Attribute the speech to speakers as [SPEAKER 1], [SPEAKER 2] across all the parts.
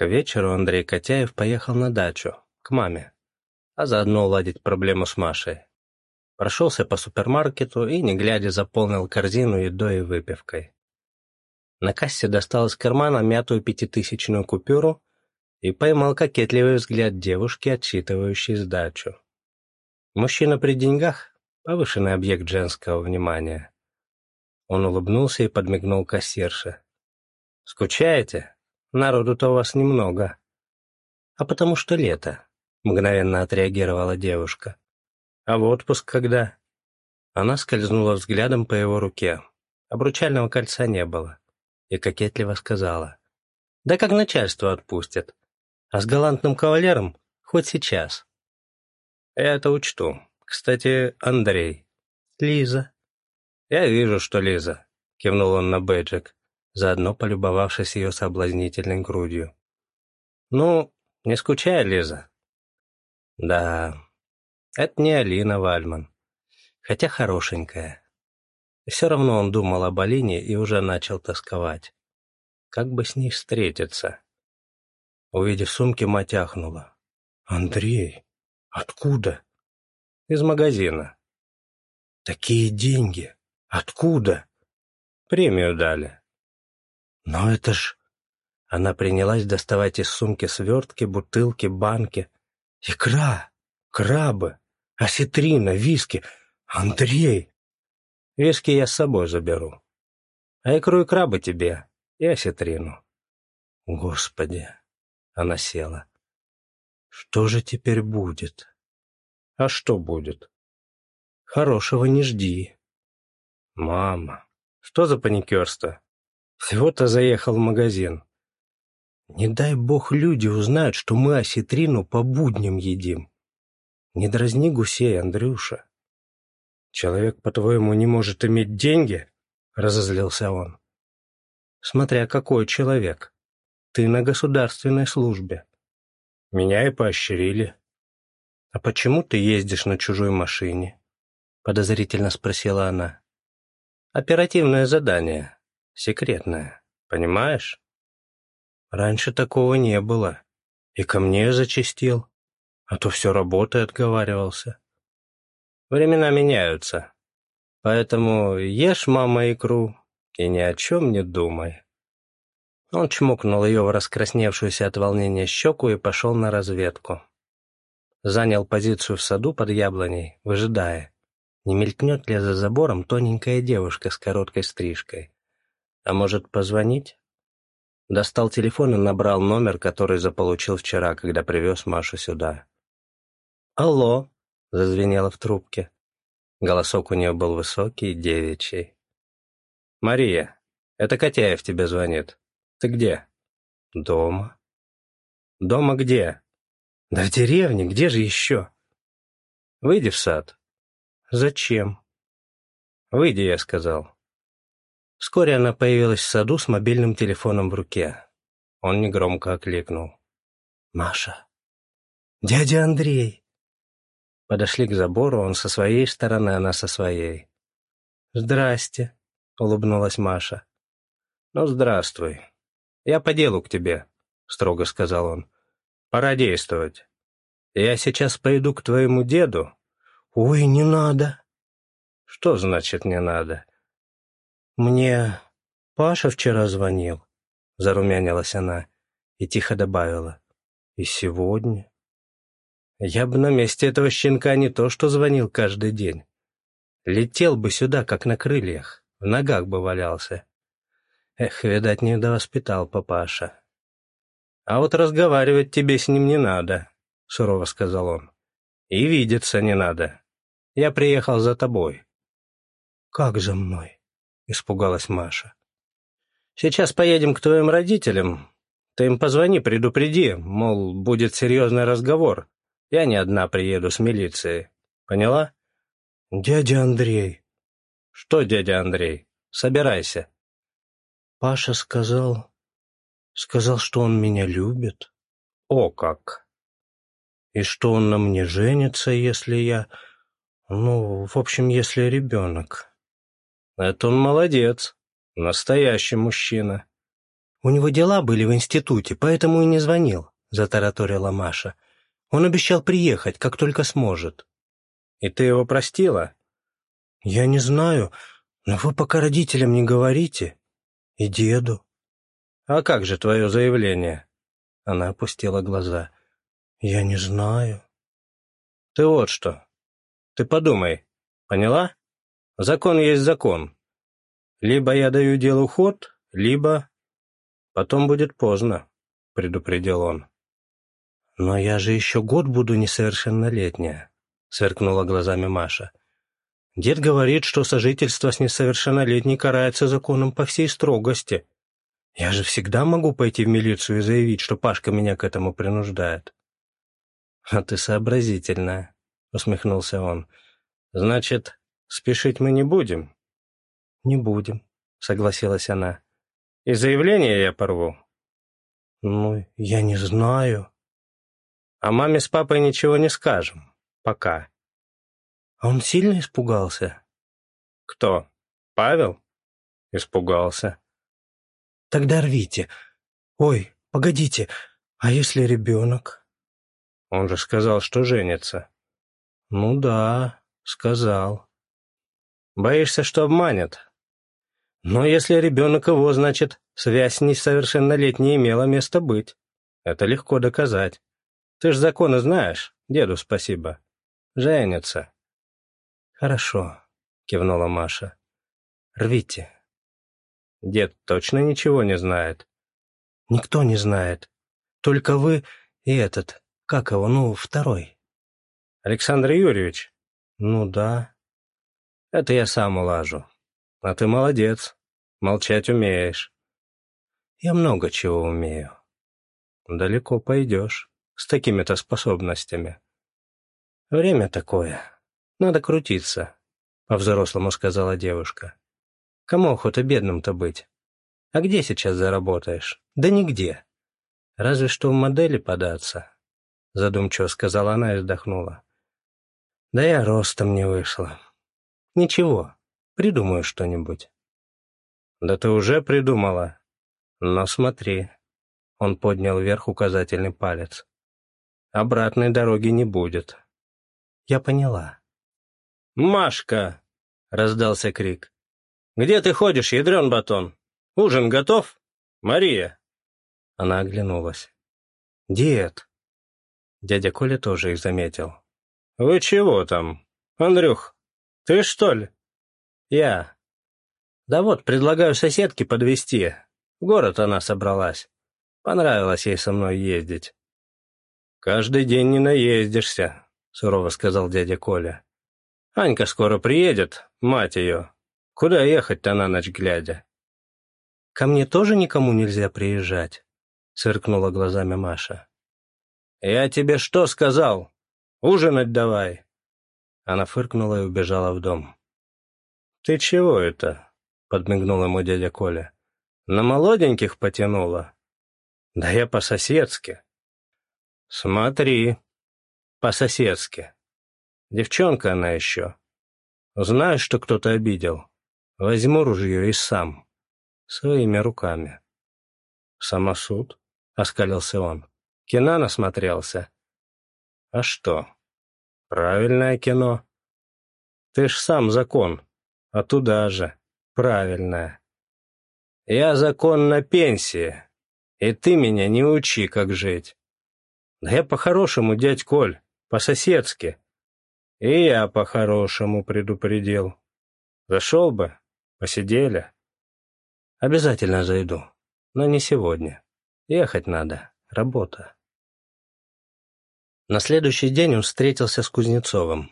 [SPEAKER 1] К вечеру Андрей Котяев поехал на дачу, к маме, а заодно уладить проблему с Машей. Прошелся по супермаркету и, не глядя, заполнил корзину едой и выпивкой. На кассе достал из кармана мятую пятитысячную купюру и поймал кокетливый взгляд девушки, отсчитывающей сдачу. Мужчина при деньгах — повышенный объект женского внимания. Он улыбнулся и подмигнул кассирше. «Скучаете? Народу-то у вас немного». «А потому что лето», — мгновенно отреагировала девушка. «А в отпуск когда?» Она скользнула взглядом по его руке. Обручального кольца не было. И кокетливо сказала. «Да как начальство отпустят. А с галантным кавалером хоть сейчас». «Я это учту. Кстати, Андрей». «Лиза». «Я вижу, что Лиза», — кивнул он на бэджик, заодно полюбовавшись ее соблазнительной грудью. «Ну, не скучай, Лиза». «Да, это не Алина Вальман, хотя хорошенькая». Все равно он думал об Алине и уже начал тосковать. Как бы с ней встретиться? Увидев сумки, мать ахнула. «Андрей, откуда?» «Из магазина». «Такие деньги!» Откуда? Премию дали. Но это ж... Она принялась доставать из сумки свертки, бутылки, банки. Икра, крабы, осетрина, виски. Андрей! Виски я с собой заберу. А икру и крабы тебе, и осетрину. Господи! Она села. Что же теперь будет? А что будет? Хорошего не жди. «Мама, что за паникерство? Всего-то заехал в магазин. Не дай бог люди узнают, что мы осетрину по будням едим. Не дразни гусей, Андрюша. Человек, по-твоему, не может иметь деньги?» — разозлился он. «Смотря какой человек. Ты на государственной службе. Меня и поощрили. А почему ты ездишь на чужой машине?» — подозрительно спросила она. Оперативное задание. Секретное. Понимаешь? Раньше такого не было. И ко мне зачастил. А то все работой отговаривался. Времена меняются. Поэтому ешь, мама, икру и ни о чем не думай. Он чмокнул ее в раскрасневшуюся от волнения щеку и пошел на разведку. Занял позицию в саду под яблоней, выжидая, не мелькнет ли за забором тоненькая девушка с короткой стрижкой? А может, позвонить? Достал телефон и набрал номер, который заполучил вчера, когда привез Машу сюда. «Алло!» — зазвенело в трубке. Голосок у нее был высокий, девичий. «Мария, это Котяев тебе звонит. Ты где?» «Дома». «Дома где?» «Да в деревне, где же еще?» «Выйди в сад, «Зачем?» «Выйди», — я сказал. Вскоре она появилась в саду с мобильным телефоном в руке. Он негромко окликнул. «Маша! Дядя Андрей!» Подошли к забору, он со своей стороны, она со своей. «Здрасте», — улыбнулась Маша. «Ну, здравствуй. Я по делу к тебе», — строго сказал он. «Пора действовать. Я сейчас пойду к твоему деду, «Ой, не надо!» «Что значит «не надо»?» «Мне Паша вчера звонил», — зарумянилась она и тихо добавила. «И сегодня?» «Я бы на месте этого щенка не то что звонил каждый день. Летел бы сюда, как на крыльях, в ногах бы валялся. Эх, видать, не довоспитал папаша». «А вот разговаривать тебе с ним не надо», — сурово сказал он. «И видеться не надо. Я приехал за тобой». «Как за мной?» — испугалась Маша. «Сейчас поедем к твоим родителям. Ты им позвони, предупреди, мол, будет серьезный разговор. Я не одна приеду с милицией. Поняла?» «Дядя Андрей». «Что, дядя Андрей? Собирайся». Паша сказал... Сказал, что он меня любит. О как! И что он на мне женится, если я... Ну, в общем, если ребенок. Это он молодец. Настоящий мужчина. У него дела были в институте, поэтому и не звонил», — затараторила Маша. «Он обещал приехать, как только сможет». «И ты его простила?» «Я не знаю, но вы пока родителям не говорите. И деду». «А как же твое заявление?» Она опустила глаза. «Я не знаю». «Ты вот что. Ты подумай. Поняла? Закон есть закон. Либо я даю делу ход, либо... Потом будет поздно», — предупредил он. «Но я же еще год буду несовершеннолетняя», — сверкнула глазами Маша. «Дед говорит, что сожительство с несовершеннолетней карается законом по всей строгости. Я же всегда могу пойти в милицию и заявить, что Пашка меня к этому принуждает». «А ты сообразительная», — усмехнулся он. «Значит, спешить мы не будем?» «Не будем», — согласилась она. «И заявление я порву?» «Ну, я не знаю». «А маме с папой ничего не скажем. Пока». «А он сильно испугался?» «Кто? Павел?» «Испугался». «Тогда рвите. Ой, погодите, а если ребенок?» «Он же сказал, что женится». «Ну да, сказал». «Боишься, что обманет?» «Но если ребенок его, значит, связь несовершеннолетней имела место быть. Это легко доказать. Ты ж законы знаешь, деду спасибо. Женится». «Хорошо», — кивнула Маша. «Рвите». Дед точно ничего не знает? Никто не знает. Только вы и этот, как его, ну, второй. Александр Юрьевич? Ну да. Это я сам улажу. А ты молодец. Молчать умеешь. Я много чего умею. Далеко пойдешь с такими-то способностями. Время такое. Надо крутиться, — по-взрослому сказала девушка. Кому охота бедным-то быть? А где сейчас заработаешь? Да нигде. Разве что в модели податься. Задумчиво сказала она и вздохнула. Да я ростом не вышла. Ничего, придумаю что-нибудь. Да ты уже придумала. Но смотри. Он поднял вверх указательный палец. Обратной дороги не будет. Я поняла. «Машка!» — раздался крик. «Где ты ходишь, ядрен батон? Ужин готов? Мария!» Она оглянулась. «Дед!» Дядя Коля тоже их заметил. «Вы чего там? Андрюх, ты что ли?» «Я. Да вот, предлагаю соседке подвезти. В город она собралась. Понравилось ей со мной ездить». «Каждый день не наездишься», — сурово сказал дядя Коля. «Анька скоро приедет, мать ее. Куда ехать-то на ночь глядя? Ко мне тоже никому нельзя приезжать, сверкнула глазами Маша. Я тебе что сказал? Ужинать давай. Она фыркнула и убежала в дом. Ты чего это? подмигнул ему дядя Коля. На молоденьких потянула? Да я по-соседски. Смотри, по-соседски. Девчонка она еще. Знаешь, что кто-то обидел? Возьму ружье и сам. Своими руками. Самосуд? Оскалился он. Кино насмотрелся. А что? Правильное кино. Ты ж сам закон. А туда же. Правильное. Я закон на пенсии. И ты меня не учи, как жить. Да я по-хорошему, дядь Коль, по-соседски. И я по-хорошему предупредил. Зашел бы, Посидели? Обязательно зайду. Но не сегодня. Ехать надо. Работа. На следующий день он встретился с Кузнецовым.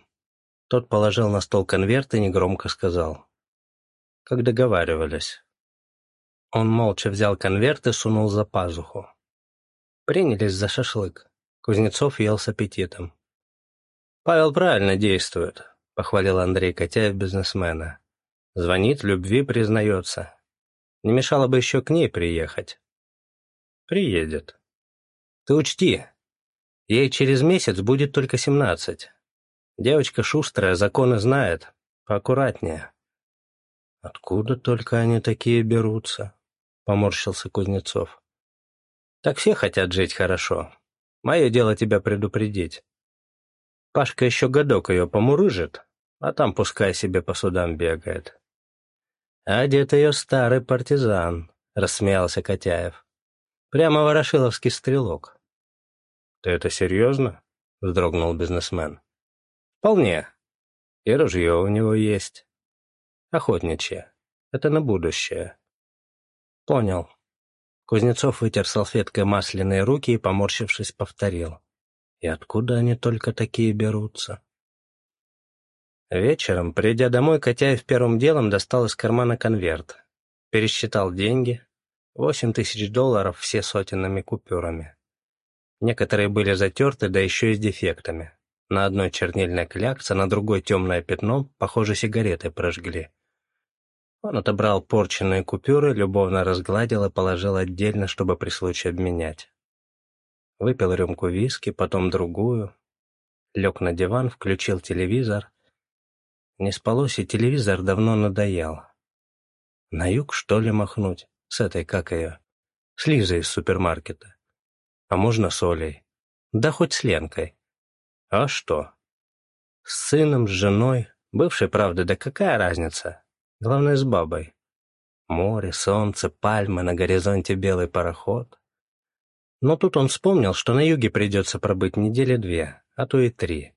[SPEAKER 1] Тот положил на стол конверт и негромко сказал. Как договаривались. Он молча взял конверт и сунул за пазуху. Принялись за шашлык. Кузнецов ел с аппетитом. «Павел правильно действует», — похвалил Андрей Котяев бизнесмена. Звонит, любви признается. Не мешало бы еще к ней приехать. Приедет. Ты учти, ей через месяц будет только семнадцать. Девочка шустрая, законы знает. Поаккуратнее. Откуда только они такие берутся? поморщился Кузнецов. «Так все хотят жить хорошо. Мое дело тебя предупредить. Пашка еще годок ее помурыжит, а там пускай себе по судам бегает». «А дед ее старый партизан», — рассмеялся Котяев. «Прямо ворошиловский стрелок». «Ты это серьезно?» — вздрогнул бизнесмен. «Вполне. И ружье у него есть. Охотничье. Это на будущее». «Понял». Кузнецов вытер салфеткой масляные руки и, поморщившись, повторил. «И откуда они только такие берутся?» Вечером, придя домой, Котяев первым делом достал из кармана конверт. Пересчитал деньги. Восемь тысяч долларов, все сотенными купюрами. Некоторые были затерты, да еще и с дефектами. На одной чернильная клякса, на другой темное пятно, похоже, сигареты прожгли. Он отобрал порченные купюры, любовно разгладил и положил отдельно, чтобы при случае обменять. Выпил рюмку виски, потом другую. Лег на диван, включил телевизор. Не спалось, и телевизор давно надоел. На юг, что ли, махнуть? С этой, как ее? С Лизой из супермаркета. А можно с Олей? Да хоть с Ленкой. А что? С сыном, с женой. Бывшей, правда, да какая разница? Главное, с бабой. Море, солнце, пальмы, на горизонте белый пароход. Но тут он вспомнил, что на юге придется пробыть недели две, а то и три.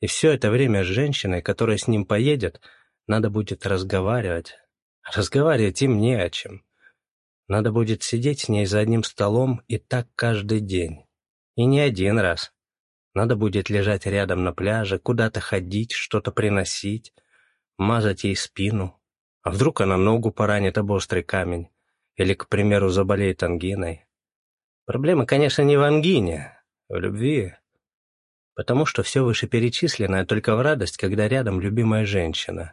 [SPEAKER 1] И все это время с женщиной, которая с ним поедет, надо будет разговаривать. Разговаривать им не о чем. Надо будет сидеть с ней за одним столом и так каждый день. И не один раз. Надо будет лежать рядом на пляже, куда-то ходить, что-то приносить, мазать ей спину. А вдруг она ногу поранит об острый камень? Или, к примеру, заболеет ангиной? Проблема, конечно, не в ангине, в любви. Потому что все вышеперечисленное только в радость, когда рядом любимая женщина.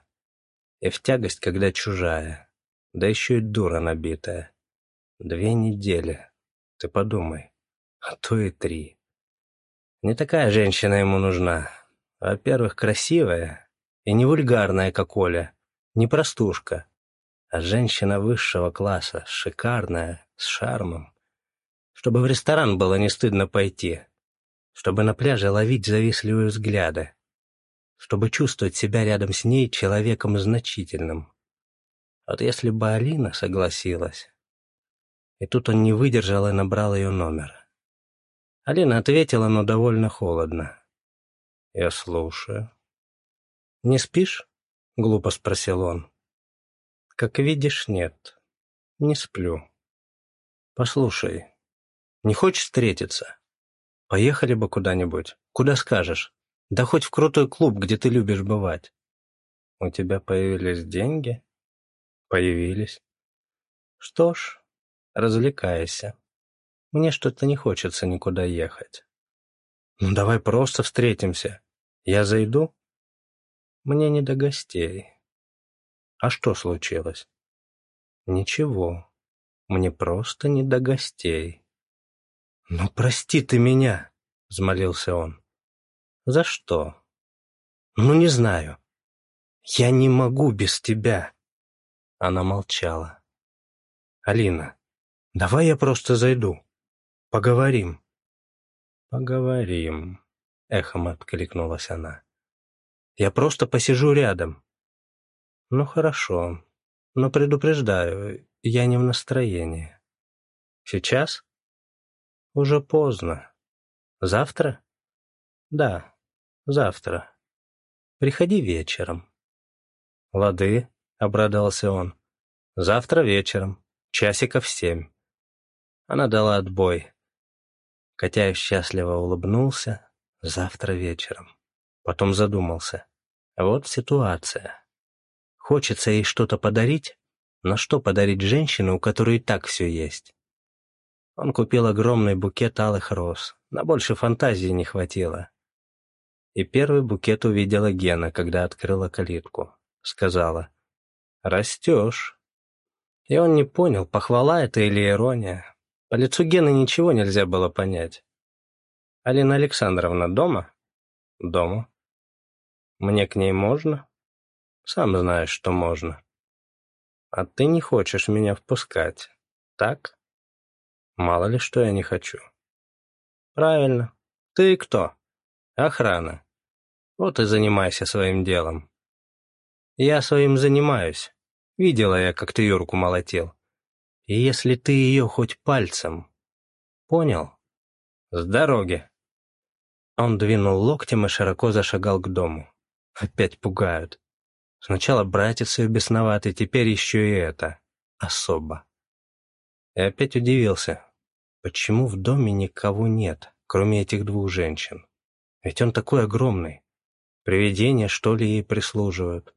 [SPEAKER 1] И в тягость, когда чужая. Да еще и дура набитая. Две недели. Ты подумай. А то и три. Не такая женщина ему нужна. Во-первых, красивая и не вульгарная, как Оля, не простушка, а женщина высшего класса, шикарная, с шармом. Чтобы в ресторан было не стыдно пойти, чтобы на пляже ловить завистливые взгляды, чтобы чувствовать себя рядом с ней человеком значительным. Вот если бы Алина согласилась, и тут он не выдержал и набрал ее номер. Алина ответила, но довольно холодно. «Я слушаю». «Не спишь?» — глупо спросил он. «Как видишь, нет. Не сплю. Послушай, не хочешь встретиться? Поехали бы куда-нибудь. Куда скажешь? Да хоть в крутой клуб, где ты любишь бывать. У тебя появились деньги? Появились. Что ж, развлекайся. Мне что-то не хочется никуда ехать. Ну давай просто встретимся. Я зайду? Мне не до гостей. А что случилось? Ничего. Мне просто не до гостей. Ну прости ты меня, взмолился он. За что? Ну не знаю. Я не могу без тебя. Она молчала. Алина, Давай я просто зайду. Поговорим. Поговорим, эхом откликнулась она. Я просто посижу рядом. Ну хорошо, но предупреждаю, я не в настроении. Сейчас? Уже поздно. Завтра? Да, завтра. Приходи вечером. Лады, обрадовался он. Завтра вечером, часиков семь. Она дала отбой. Котяев счастливо улыбнулся. Завтра вечером. Потом задумался. Вот ситуация. Хочется ей что-то подарить, но что подарить женщине, у которой и так все есть? Он купил огромный букет алых роз. На больше фантазии не хватило. И первый букет увидела Гена, когда открыла калитку. Сказала, «Растешь». И он не понял, похвала это или ирония. По лицу Гены ничего нельзя было понять. «Алина Александровна дома?» «Дома». «Мне к ней можно?» «Сам знаешь, что можно». «А ты не хочешь меня впускать. Так? Мало ли что я не хочу. Правильно. Ты кто? Охрана. Вот и занимайся своим делом. Я своим занимаюсь. Видела я, как ты Юрку молотил. И если ты ее хоть пальцем... Понял? С дороги. Он двинул локтем и широко зашагал к дому. Опять пугают. Сначала братец ее бесноватый, теперь еще и это. Особо. И опять удивился, почему в доме никого нет, кроме этих двух женщин. Ведь он такой огромный. Привидения, что ли, ей прислуживают.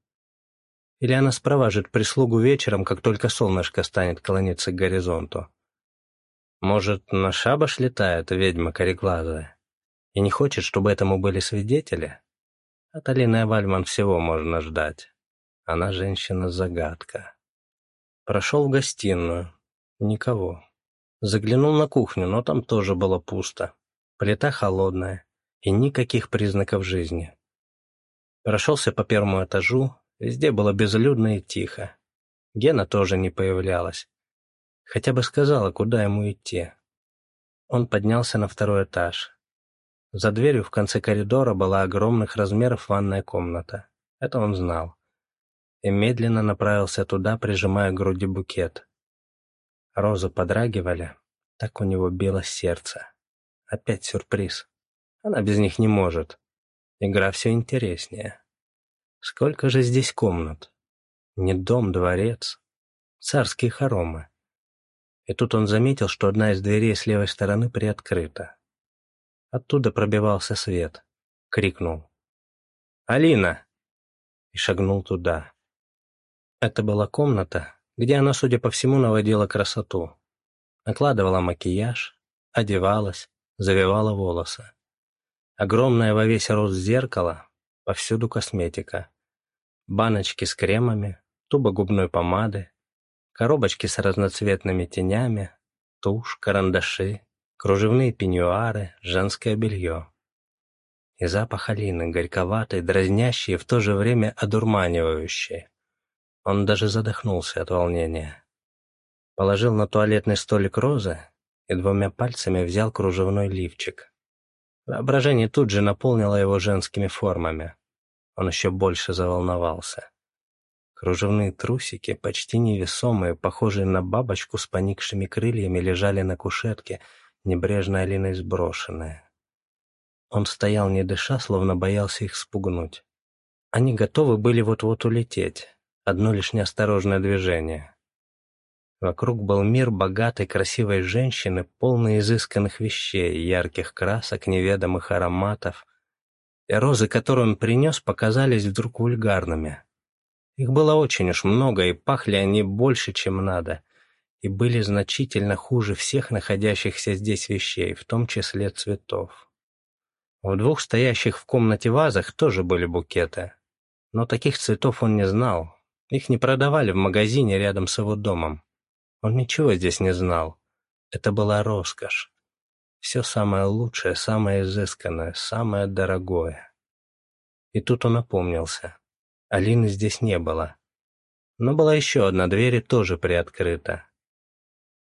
[SPEAKER 1] Или она спроважит прислугу вечером, как только солнышко станет клониться к горизонту. Может, на шабаш летает ведьма кореглазая и не хочет, чтобы этому были свидетели? От Алины Вальман всего можно ждать. Она женщина-загадка. Прошел в гостиную. Никого. Заглянул на кухню, но там тоже было пусто. Плита холодная и никаких признаков жизни. Прошелся по первому этажу, везде было безлюдно и тихо. Гена тоже не появлялась. Хотя бы сказала, куда ему идти. Он поднялся на второй этаж. За дверью в конце коридора была огромных размеров ванная комната. Это он знал. И медленно направился туда, прижимая к груди букет. Розы подрагивали, так у него било сердце. Опять сюрприз. Она без них не может. Игра все интереснее. Сколько же здесь комнат? Не дом, дворец. Царские хоромы. И тут он заметил, что одна из дверей с левой стороны приоткрыта. Оттуда пробивался свет. Крикнул. «Алина!» И шагнул туда. Это была комната, где она, судя по всему, наводила красоту. Накладывала макияж, одевалась, завивала волосы. Огромное во весь рост зеркало, повсюду косметика. Баночки с кремами, туба губной помады, коробочки с разноцветными тенями, тушь, карандаши, кружевные пеньюары, женское белье. И запах Алины, горьковатый, дразнящий и в то же время одурманивающий. Он даже задохнулся от волнения. Положил на туалетный столик розы и двумя пальцами взял кружевной лифчик. Воображение тут же наполнило его женскими формами. Он еще больше заволновался. Кружевные трусики, почти невесомые, похожие на бабочку с поникшими крыльями, лежали на кушетке, небрежно Алиной сброшенные. Он стоял не дыша, словно боялся их спугнуть. Они готовы были вот-вот улететь. Одно лишь неосторожное движение. Вокруг был мир богатой, красивой женщины, полный изысканных вещей, ярких красок, неведомых ароматов. Розы, которые он принес, показались вдруг вульгарными. Их было очень уж много, и пахли они больше, чем надо, и были значительно хуже всех находящихся здесь вещей, в том числе цветов. В двух стоящих в комнате вазах тоже были букеты, но таких цветов он не знал, их не продавали в магазине рядом с его домом. Он ничего здесь не знал. Это была роскошь. Все самое лучшее, самое изысканное, самое дорогое. И тут он опомнился. Алины здесь не было. Но была еще одна дверь и тоже приоткрыта.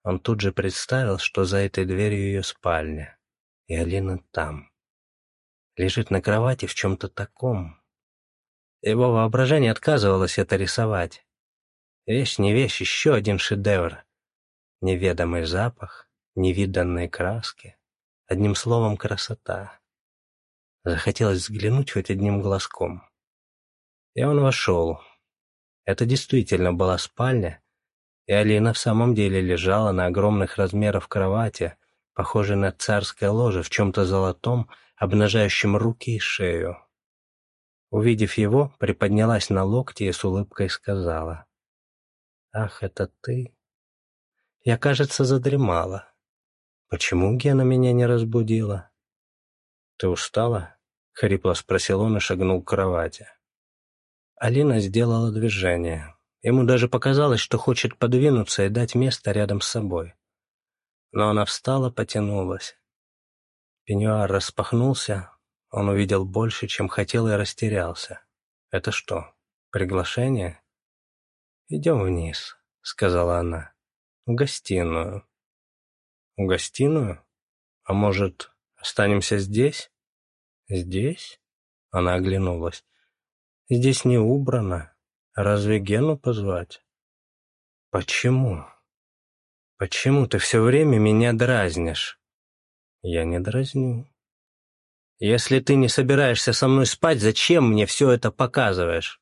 [SPEAKER 1] Он тут же представил, что за этой дверью ее спальня. И Алина там. Лежит на кровати в чем-то таком. Его воображение отказывалось это рисовать. Вещь не вещь, еще один шедевр. Неведомый запах, невиданные краски. Одним словом, красота. Захотелось взглянуть хоть одним глазком. И он вошел. Это действительно была спальня, и Алина в самом деле лежала на огромных размерах кровати, похожей на царское ложе в чем-то золотом, обнажающем руки и шею. Увидев его, приподнялась на локти и с улыбкой сказала. «Ах, это ты?» Я, кажется, задремала. Почему Гена меня не разбудила? «Ты устала?» — хрипло спросил он и шагнул к кровати. Алина сделала движение. Ему даже показалось, что хочет подвинуться и дать место рядом с собой. Но она встала, потянулась. Пеньюар распахнулся, он увидел больше, чем хотел, и растерялся. «Это что, приглашение?» «Идем вниз», — сказала она. В гостиную. В гостиную? А может, останемся здесь? Здесь? Она оглянулась. Здесь не убрано. Разве Гену позвать? Почему? Почему ты все время меня дразнишь? Я не дразню. Если ты не собираешься со мной спать, зачем мне все это показываешь?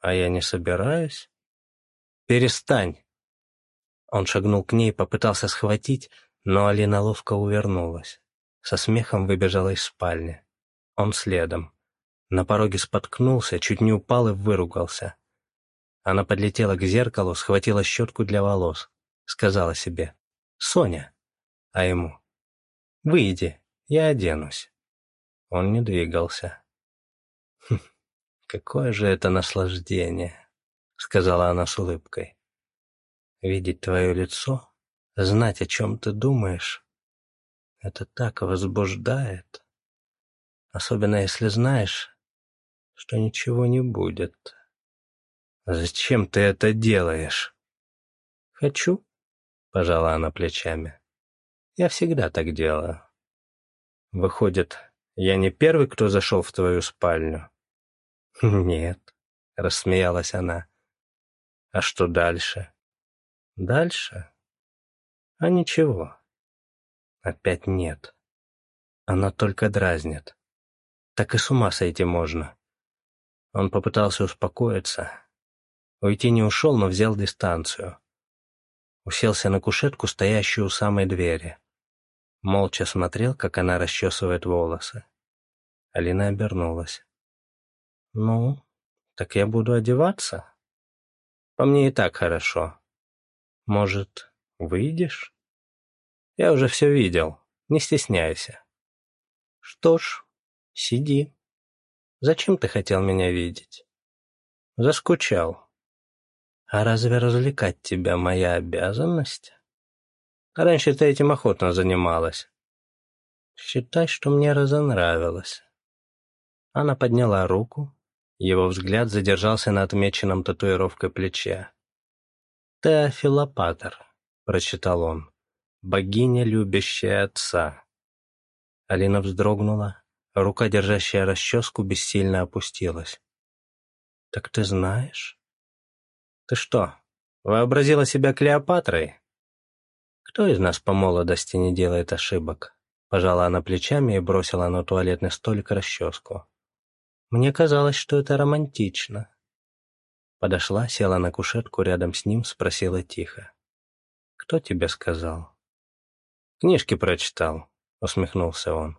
[SPEAKER 1] А я не собираюсь. Перестань. Он шагнул к ней, попытался схватить, но Алина ловко увернулась. Со смехом выбежала из спальни. Он следом. На пороге споткнулся, чуть не упал и выругался. Она подлетела к зеркалу, схватила щетку для волос. Сказала себе «Соня», а ему «Выйди, я оденусь». Он не двигался. «Хм, какое же это наслаждение», — сказала она с улыбкой. «Видеть твое лицо, знать, о чем ты думаешь, это так возбуждает. Особенно если знаешь, что ничего не будет. Зачем ты это делаешь? Хочу, пожала она плечами. Я всегда так делаю. Выходит, я не первый, кто зашел в твою спальню? Нет, рассмеялась она. А что дальше? Дальше? А ничего. Опять нет. Она только дразнит. Так и с ума сойти можно. Он попытался успокоиться. Уйти не ушел, но взял дистанцию. Уселся на кушетку, стоящую у самой двери. Молча смотрел, как она расчесывает волосы. Алина обернулась. «Ну, так я буду одеваться? По мне и так хорошо. Может, выйдешь? Я уже все видел, не стесняйся. Что ж, сиди». Зачем ты хотел меня видеть? Заскучал. А разве развлекать тебя моя обязанность? Раньше ты этим охотно занималась. Считай, что мне разонравилось. Она подняла руку. Его взгляд задержался на отмеченном татуировкой плече. «Теофилопатор», — прочитал он, — «богиня, любящая отца». Алина вздрогнула, Рука, держащая расческу, бессильно опустилась. «Так ты знаешь?» «Ты что, вообразила себя Клеопатрой?» «Кто из нас по молодости не делает ошибок?» Пожала она плечами и бросила на туалетный столик расческу. «Мне казалось, что это романтично». Подошла, села на кушетку рядом с ним, спросила тихо. «Кто тебе сказал?» «Книжки прочитал», — усмехнулся он.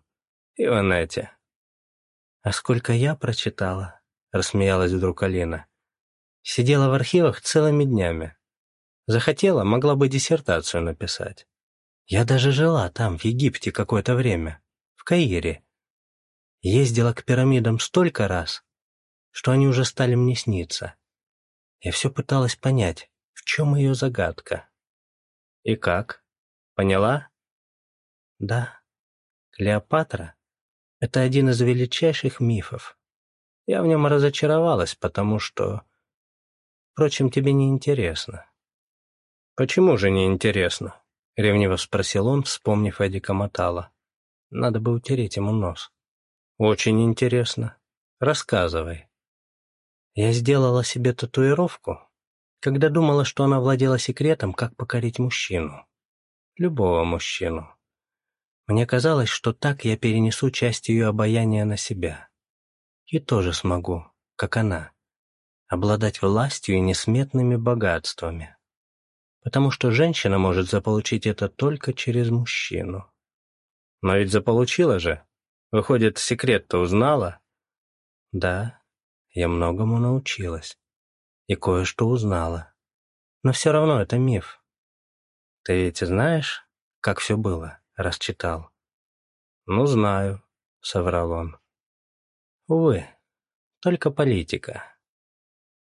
[SPEAKER 1] Иванетти. «А сколько я прочитала?» — рассмеялась вдруг Алина. «Сидела в архивах целыми днями. Захотела, могла бы диссертацию написать. Я даже жила там, в Египте, какое-то время, в Каире. Ездила к пирамидам столько раз, что они уже стали мне сниться. Я все пыталась понять, в чем ее загадка. И как? Поняла? Да. Клеопатра это один из величайших мифов. Я в нем разочаровалась, потому что... Впрочем, тебе не интересно. «Почему же не интересно?» — ревниво спросил он, вспомнив Эдика Матала. Надо бы утереть ему нос. «Очень интересно. Рассказывай». Я сделала себе татуировку, когда думала, что она владела секретом, как покорить мужчину. Любого мужчину. Мне казалось, что так я перенесу часть ее обаяния на себя. И тоже смогу, как она, обладать властью и несметными богатствами. Потому что женщина может заполучить это только через мужчину. Но ведь заполучила же. Выходит, секрет-то узнала? Да, я многому научилась. И кое-что узнала. Но все равно это миф. Ты ведь знаешь, как все было? расчитал. «Ну, знаю», — соврал он. «Увы, только политика.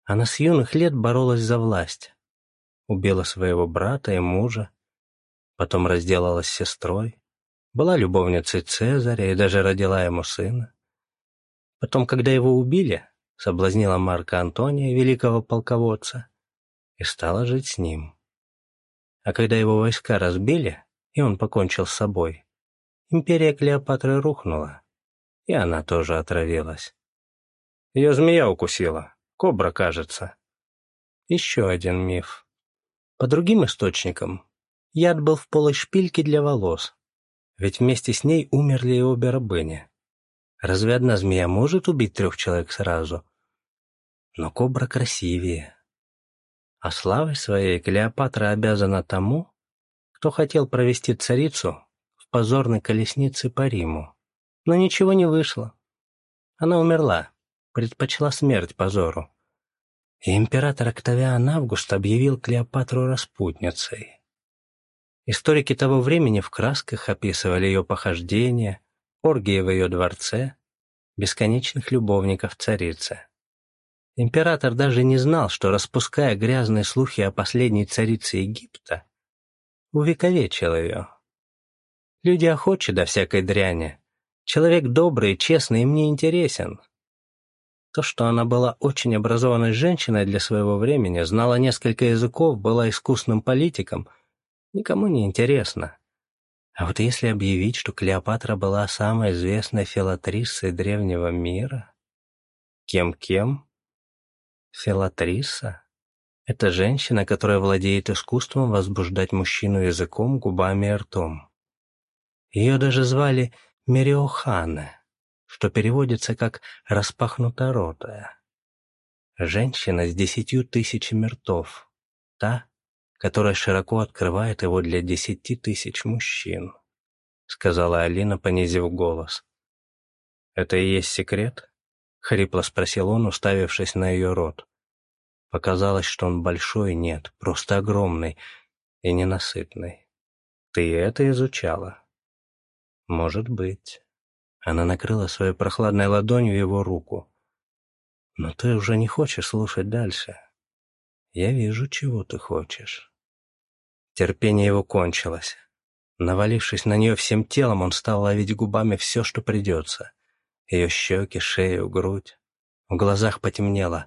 [SPEAKER 1] Она с юных лет боролась за власть. Убила своего брата и мужа, потом разделалась с сестрой, была любовницей Цезаря и даже родила ему сына. Потом, когда его убили, соблазнила Марка Антония, великого полководца, и стала жить с ним. А когда его войска разбили, и он покончил с собой, империя Клеопатры рухнула, и она тоже отравилась. Ее змея укусила, кобра, кажется. Еще один миф. По другим источникам, яд был в полой шпильке для волос, ведь вместе с ней умерли и обе рабыни. Разве одна змея может убить трех человек сразу? Но кобра красивее. А славой своей Клеопатра обязана тому, кто хотел провести царицу в позорной колеснице по Риму. Но ничего не вышло. Она умерла, предпочла смерть позору. И император Октавиан Август объявил Клеопатру распутницей. Историки того времени в красках описывали ее похождения, оргии в ее дворце, бесконечных любовников царицы. Император даже не знал, что, распуская грязные слухи о последней царице Египта, увековечил ее. Люди охочи до всякой дряни. Человек добрый и честный им не интересен. То, что она была очень образованной женщиной для своего времени, знала несколько языков, была искусным политиком, никому не интересно. А вот если объявить, что Клеопатра была самой известной филатрисой древнего мира? Кем-кем? Филатриса? Это женщина, которая владеет искусством возбуждать мужчину языком, губами и ртом. Ее даже звали Мериохана, что переводится как «распахнуторотая». Женщина с десятью тысячами ртов, та, которая широко открывает его для десяти тысяч мужчин», — сказала Алина, понизив голос. «Это и есть секрет?» — хрипло спросил он, уставившись на ее рот. Показалось, что он большой, нет, просто огромный и ненасытный. «Ты это изучала?» «Может быть». Она накрыла своей прохладной ладонью его руку. «Но ты уже не хочешь слушать дальше. Я вижу, чего ты хочешь». Терпение его кончилось. Навалившись на нее всем телом, он стал ловить губами все, что придется. Ее щеки, шею, грудь. В глазах потемнело.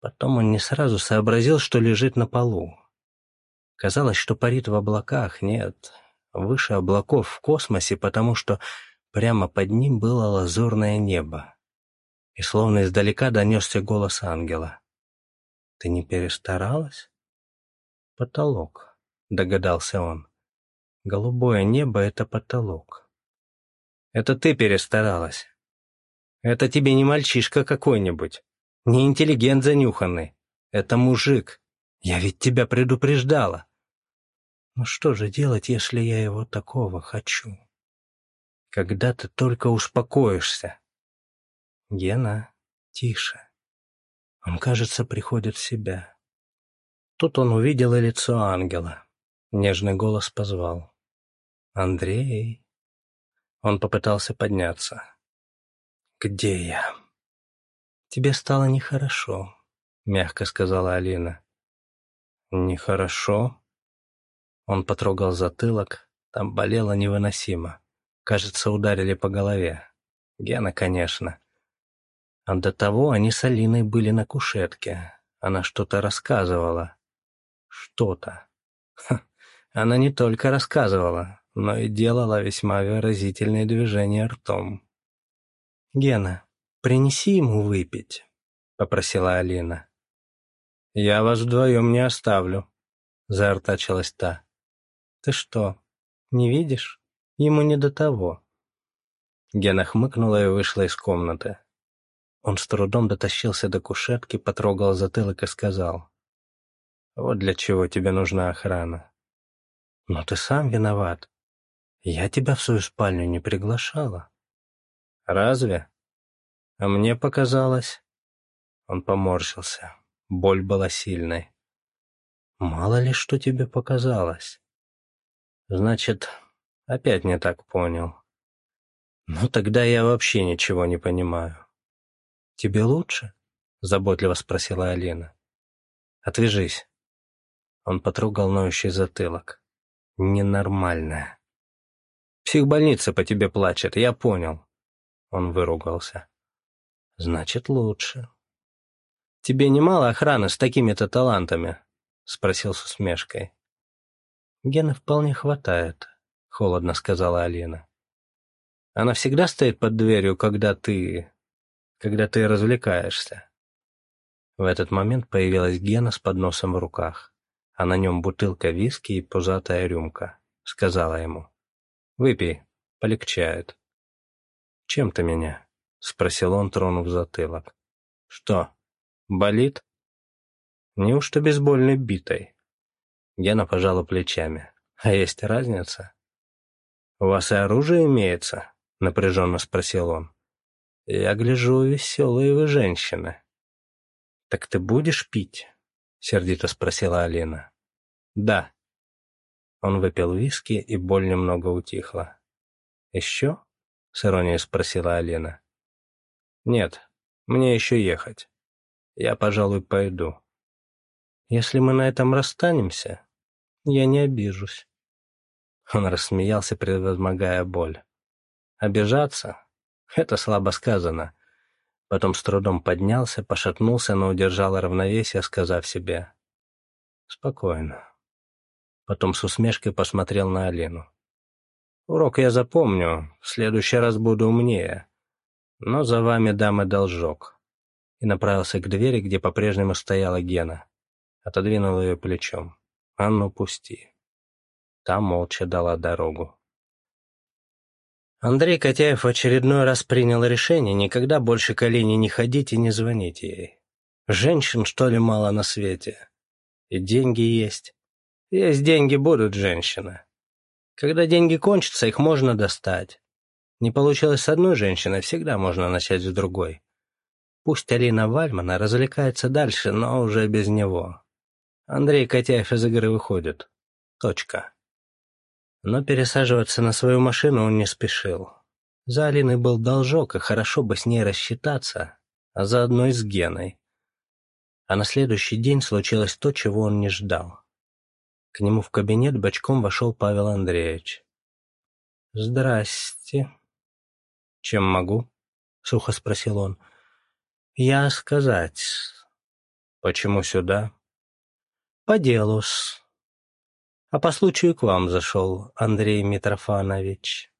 [SPEAKER 1] Потом он не сразу сообразил, что лежит на полу. Казалось, что парит в облаках. Нет, выше облаков в космосе, потому что прямо под ним было лазурное небо. И словно издалека донесся голос ангела. «Ты не перестаралась?» «Потолок» догадался он. Голубое небо — это потолок. Это ты перестаралась. Это тебе не мальчишка какой-нибудь, не интеллигент занюханный. Это мужик. Я ведь тебя предупреждала. Ну что же делать, если я его такого хочу? Когда ты только успокоишься? Гена, тише. Он, кажется, приходит в себя. Тут он увидел лицо ангела. Нежный голос позвал. «Андрей!» Он попытался подняться. «Где я?» «Тебе стало нехорошо», — мягко сказала Алина. «Нехорошо?» Он потрогал затылок, там болело невыносимо. Кажется, ударили по голове. Гена, конечно. А до того они с Алиной были на кушетке. Она что-то рассказывала. Что-то. Она не только рассказывала, но и делала весьма выразительные движения ртом. «Гена, принеси ему выпить», — попросила Алина. «Я вас вдвоем не оставлю», — заортачилась та. «Ты что, не видишь? Ему не до того». Гена хмыкнула и вышла из комнаты. Он с трудом дотащился до кушетки, потрогал затылок и сказал. «Вот для чего тебе нужна охрана. Но ты сам виноват. Я тебя в свою спальню не приглашала. Разве? А мне показалось... Он поморщился. Боль была сильной. Мало ли, что тебе показалось. Значит, опять не так понял. Ну, тогда я вообще ничего не понимаю. Тебе лучше? Заботливо спросила Алина. Отвяжись. Он потрогал ноющий затылок ненормальная. Психбольница по тебе плачет, я понял. Он выругался. Значит, лучше. Тебе немало охраны с такими-то талантами? Спросил с усмешкой. Гены вполне хватает, — холодно сказала Алина. Она всегда стоит под дверью, когда ты... когда ты развлекаешься. В этот момент появилась Гена с подносом в руках, а на нем бутылка виски и пузатая рюмка. Сказала ему. «Выпей, полегчает». «Чем ты меня?» — спросил он, тронув затылок. «Что, болит?» «Неужто бейсбольной битой?» Гена пожала плечами. «А есть разница?» «У вас и оружие имеется?» — напряженно спросил он. «Я гляжу, веселые вы женщины». «Так ты будешь пить?» — сердито спросила Алина. «Да». Он выпил виски, и боль немного утихла. «Еще?» — с иронией спросила Алина. «Нет, мне еще ехать. Я, пожалуй, пойду. Если мы на этом расстанемся, я не обижусь». Он рассмеялся, превозмогая боль. «Обижаться? Это слабо сказано. Потом с трудом поднялся, пошатнулся, но удержал равновесие, сказав себе «Спокойно». Потом с усмешкой посмотрел на Алину. «Урок я запомню, в следующий раз буду умнее. Но за вами дам и должок». И направился к двери, где по-прежнему стояла Гена. Отодвинул ее плечом. «Анну пусти». Та молча дала дорогу. Андрей Котяев в очередной раз принял решение никогда больше к Алине не ходить и не звонить ей. Женщин, что ли, мало на свете? И деньги есть. Есть деньги, будут женщины. Когда деньги кончатся, их можно достать. Не получилось с одной женщиной, всегда можно начать с другой. Пусть Алина Вальмана развлекается дальше, но уже без него. Андрей Котяев из игры выходит. Точка. Но пересаживаться на свою машину он не спешил. За Алиной был должок, и хорошо бы с ней рассчитаться, а заодно и с Геной. А на следующий день случилось то, чего он не ждал. К нему в кабинет бочком вошел Павел Андреевич. «Здрасте». «Чем могу?» — сухо спросил он. «Я сказать». «Почему сюда?» «По делу-с» а по случаю к вам зашел Андрей Митрофанович».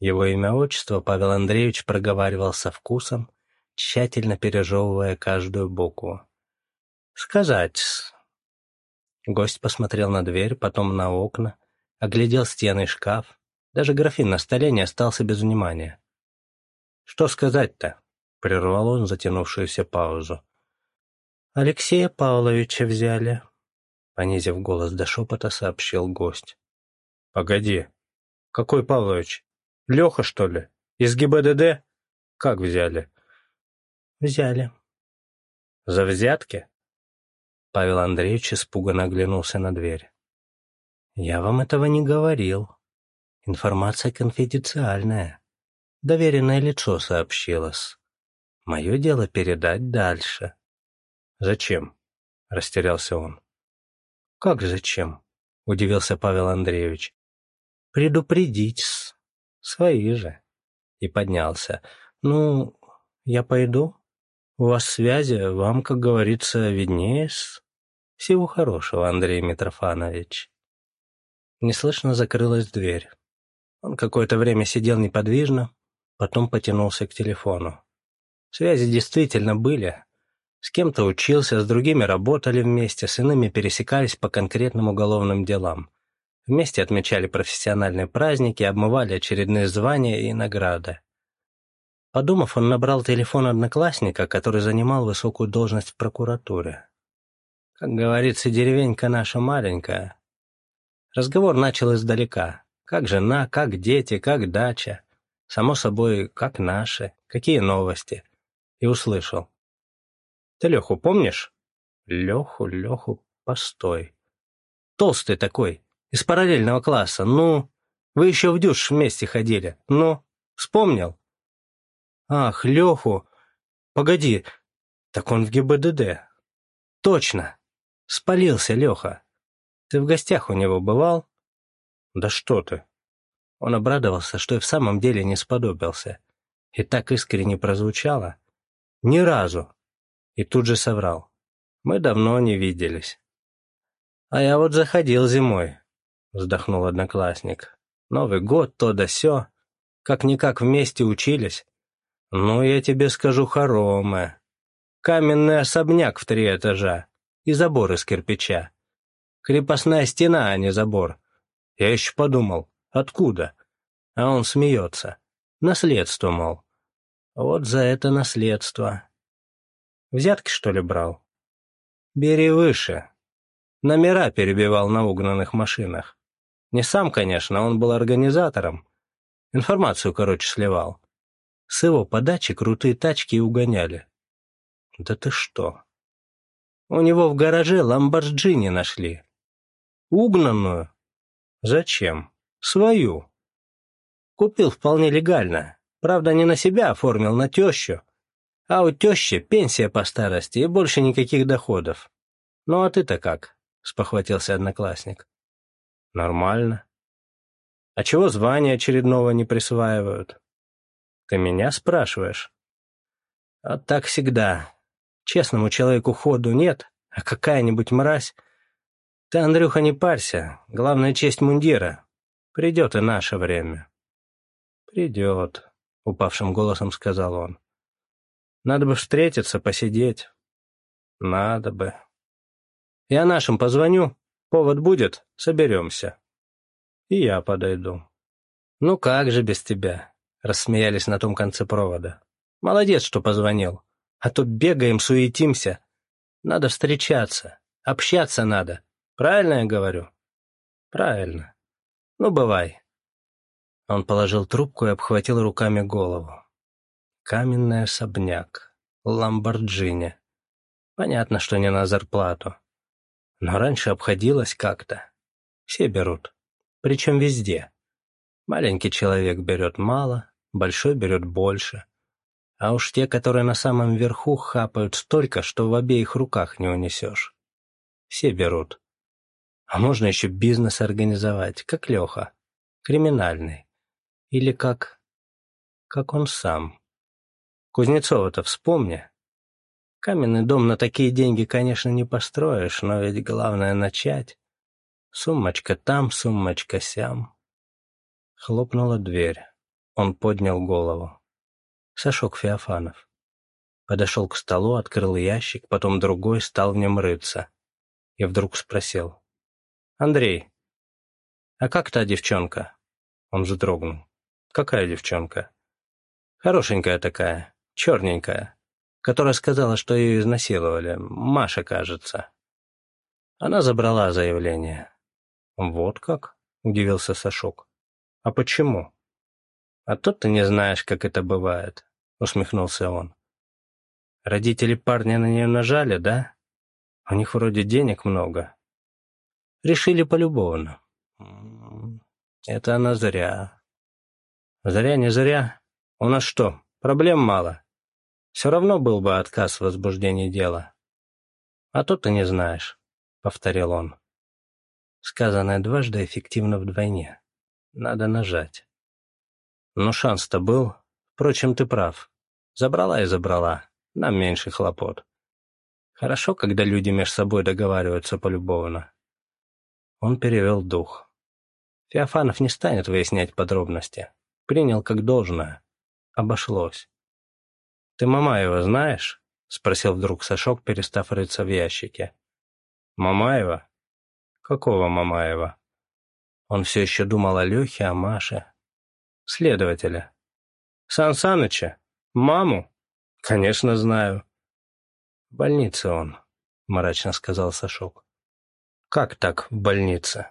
[SPEAKER 1] Его имя-отчество Павел Андреевич проговаривал со вкусом, тщательно пережевывая каждую букву. «Сказать...» Гость посмотрел на дверь, потом на окна, оглядел стены и шкаф. Даже графин на столе не остался без внимания. «Что сказать-то?» — прервал он затянувшуюся паузу. «Алексея Павловича взяли», Понизив голос до шепота, сообщил гость. «Погоди. Какой Павлович? Леха, что ли? Из ГИБДД? Как взяли?» «Взяли». «За взятки?» Павел Андреевич испуганно оглянулся на дверь. «Я вам этого не говорил. Информация конфиденциальная. Доверенное лицо сообщилось. Мое дело передать дальше». «Зачем?» — растерялся он. «Как зачем?» — удивился Павел Андреевич. «Предупредить-с. Свои же». И поднялся. «Ну, я пойду. У вас связи, вам, как говорится, виднее-с. Всего хорошего, Андрей Митрофанович». Неслышно закрылась дверь. Он какое-то время сидел неподвижно, потом потянулся к телефону. Связи действительно были, с кем-то учился, с другими работали вместе, с иными пересекались по конкретным уголовным делам. Вместе отмечали профессиональные праздники, обмывали очередные звания и награды. Подумав, он набрал телефон одноклассника, который занимал высокую должность в прокуратуре. Как говорится, деревенька наша маленькая. Разговор начал издалека. Как жена, как дети, как дача. Само собой, как наши, какие новости. И услышал. Ты Леху помнишь? Леху, Леху, постой. Толстый такой, из параллельного класса. Ну, вы еще в дюш вместе ходили. Ну, вспомнил? Ах, Леху. Погоди, так он в ГИБДД. Точно. Спалился Леха. Ты в гостях у него бывал? Да что ты. Он обрадовался, что и в самом деле не сподобился. И так искренне прозвучало. Ни разу. И тут же соврал. Мы давно не виделись. А я вот заходил зимой. — вздохнул одноклассник. «Новый год, то да сё. Как-никак вместе учились. Ну, я тебе скажу хоромы. Каменный особняк в три этажа и забор из кирпича. Крепостная стена, а не забор. Я еще подумал, откуда? А он смеется. Наследство, мол. Вот за это наследство. Взятки, что ли, брал? Бери выше. Номера перебивал на угнанных машинах. Не сам, конечно, он был организатором. Информацию, короче, сливал. С его подачи крутые тачки и угоняли. Да ты что? У него в гараже ламборджини нашли. Угнанную. Зачем? Свою. Купил вполне легально. Правда, не на себя оформил, на тещу. А у тещи пенсия по старости и больше никаких доходов. Ну а ты-то как? — спохватился одноклассник. «Нормально. А чего звания очередного не присваивают?» «Ты меня спрашиваешь?» «А так всегда. Честному человеку ходу нет, а какая-нибудь мразь...» «Ты, Андрюха, не парься. Главная честь мундира. Придет и наше время». «Придет», — упавшим голосом сказал он. «Надо бы встретиться, посидеть». «Надо бы», я нашим позвоню, повод будет, соберемся. И я подойду. Ну как же без тебя? Рассмеялись на том конце провода. Молодец, что позвонил. А то бегаем, суетимся. Надо встречаться, общаться надо. Правильно я говорю? Правильно. Ну, бывай. Он положил трубку и обхватил руками голову. Каменный особняк. Ламборджини. Понятно, что не на зарплату. Но раньше обходилось как-то. Все берут. Причем везде. Маленький человек берет мало, большой берет больше. А уж те, которые на самом верху, хапают столько, что в обеих руках не унесешь. Все берут. А можно еще бизнес организовать, как Леха. Криминальный. Или как... как он сам. Кузнецова-то вспомни. Каменный дом на такие деньги, конечно, не построишь, но ведь главное начать. Сумочка там, сумочка сям. Хлопнула дверь. Он поднял голову. Сашок Феофанов. Подошел к столу, открыл ящик, потом другой, стал в нем рыться. И вдруг спросил. «Андрей, а как та девчонка?» Он вздрогнул. «Какая девчонка?» «Хорошенькая такая, черненькая которая сказала, что ее изнасиловали. Маша, кажется. Она забрала заявление. «Вот как?» — удивился Сашок. «А почему?» «А то ты не знаешь, как это бывает», — усмехнулся он. «Родители парня на нее нажали, да? У них вроде денег много. Решили полюбовно. Это она зря. Зря, не зря. У нас что, проблем мало?» Все равно был бы отказ в возбуждении дела. А то ты не знаешь, — повторил он. Сказанное дважды эффективно вдвойне. Надо нажать. Ну, шанс-то был. Впрочем, ты прав. Забрала и забрала. Нам меньше хлопот. Хорошо, когда люди между собой договариваются полюбовно. Он перевел дух. Феофанов не станет выяснять подробности. Принял как должное. Обошлось. «Ты Мамаева знаешь?» — спросил вдруг Сашок, перестав рыться в ящике. «Мамаева? Какого Мамаева?» Он все еще думал о Лехе, о Маше. «Следователя». «Сан Саныча? Маму?» «Конечно, знаю». «В больнице он», — мрачно сказал Сашок. «Как так в больнице?»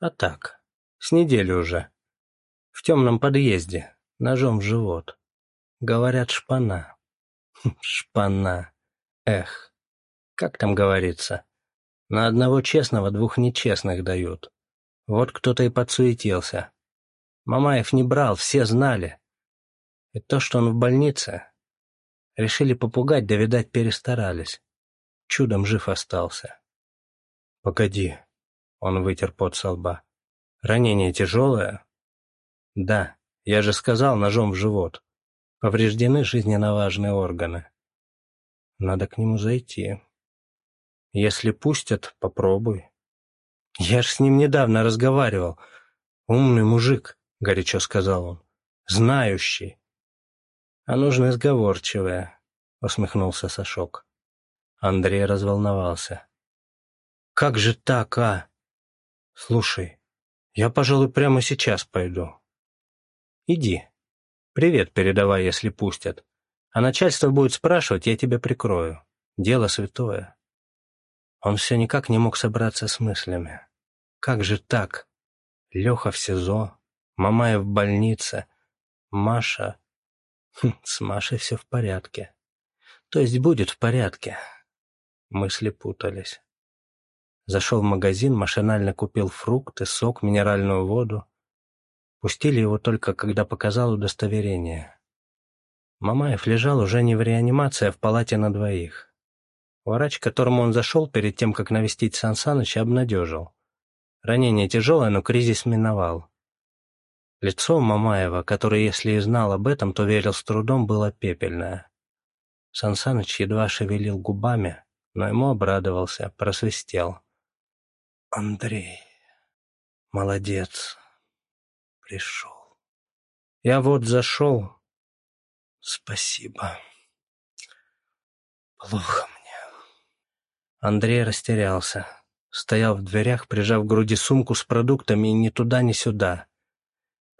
[SPEAKER 1] «А так, с недели уже. В темном подъезде, ножом в живот». Говорят, шпана. Шпана. Эх, как там говорится? На одного честного двух нечестных дают. Вот кто-то и подсуетился. Мамаев не брал, все знали. И то, что он в больнице, решили попугать, да, видать, перестарались. Чудом жив остался. «Погоди», — он вытер пот со лба. «Ранение тяжелое?» «Да, я же сказал, ножом в живот. Повреждены жизненно важные органы. Надо к нему зайти. Если пустят, попробуй. «Я ж с ним недавно разговаривал. Умный мужик», — горячо сказал он. «Знающий». «А нужно сговорчивое», — усмехнулся Сашок. Андрей разволновался. «Как же так, а? Слушай, я, пожалуй, прямо сейчас пойду». «Иди. Привет передавай, если пустят. А начальство будет спрашивать, я тебя прикрою. Дело святое». Он все никак не мог собраться с мыслями. Как же так? Леха в СИЗО, Мамаев в больнице, Маша... Хм, с Машей все в порядке. То есть будет в порядке. Мысли путались. Зашел в магазин, машинально купил фрукты, сок, минеральную воду. Пустили его только, когда показал удостоверение. Мамаев лежал уже не в реанимации, а в палате на двоих. Врач, к которому он зашел перед тем, как навестить Сан Саныча, обнадежил. Ранение тяжелое, но кризис миновал. Лицо Мамаева, который, если и знал об этом, то верил с трудом, было пепельное. Сан Саныч едва шевелил губами, но ему обрадовался, просвистел. «Андрей, молодец, пришел. Я вот зашел. Спасибо. Плохо Андрей растерялся. Стоял в дверях, прижав к груди сумку с продуктами и ни туда, ни сюда.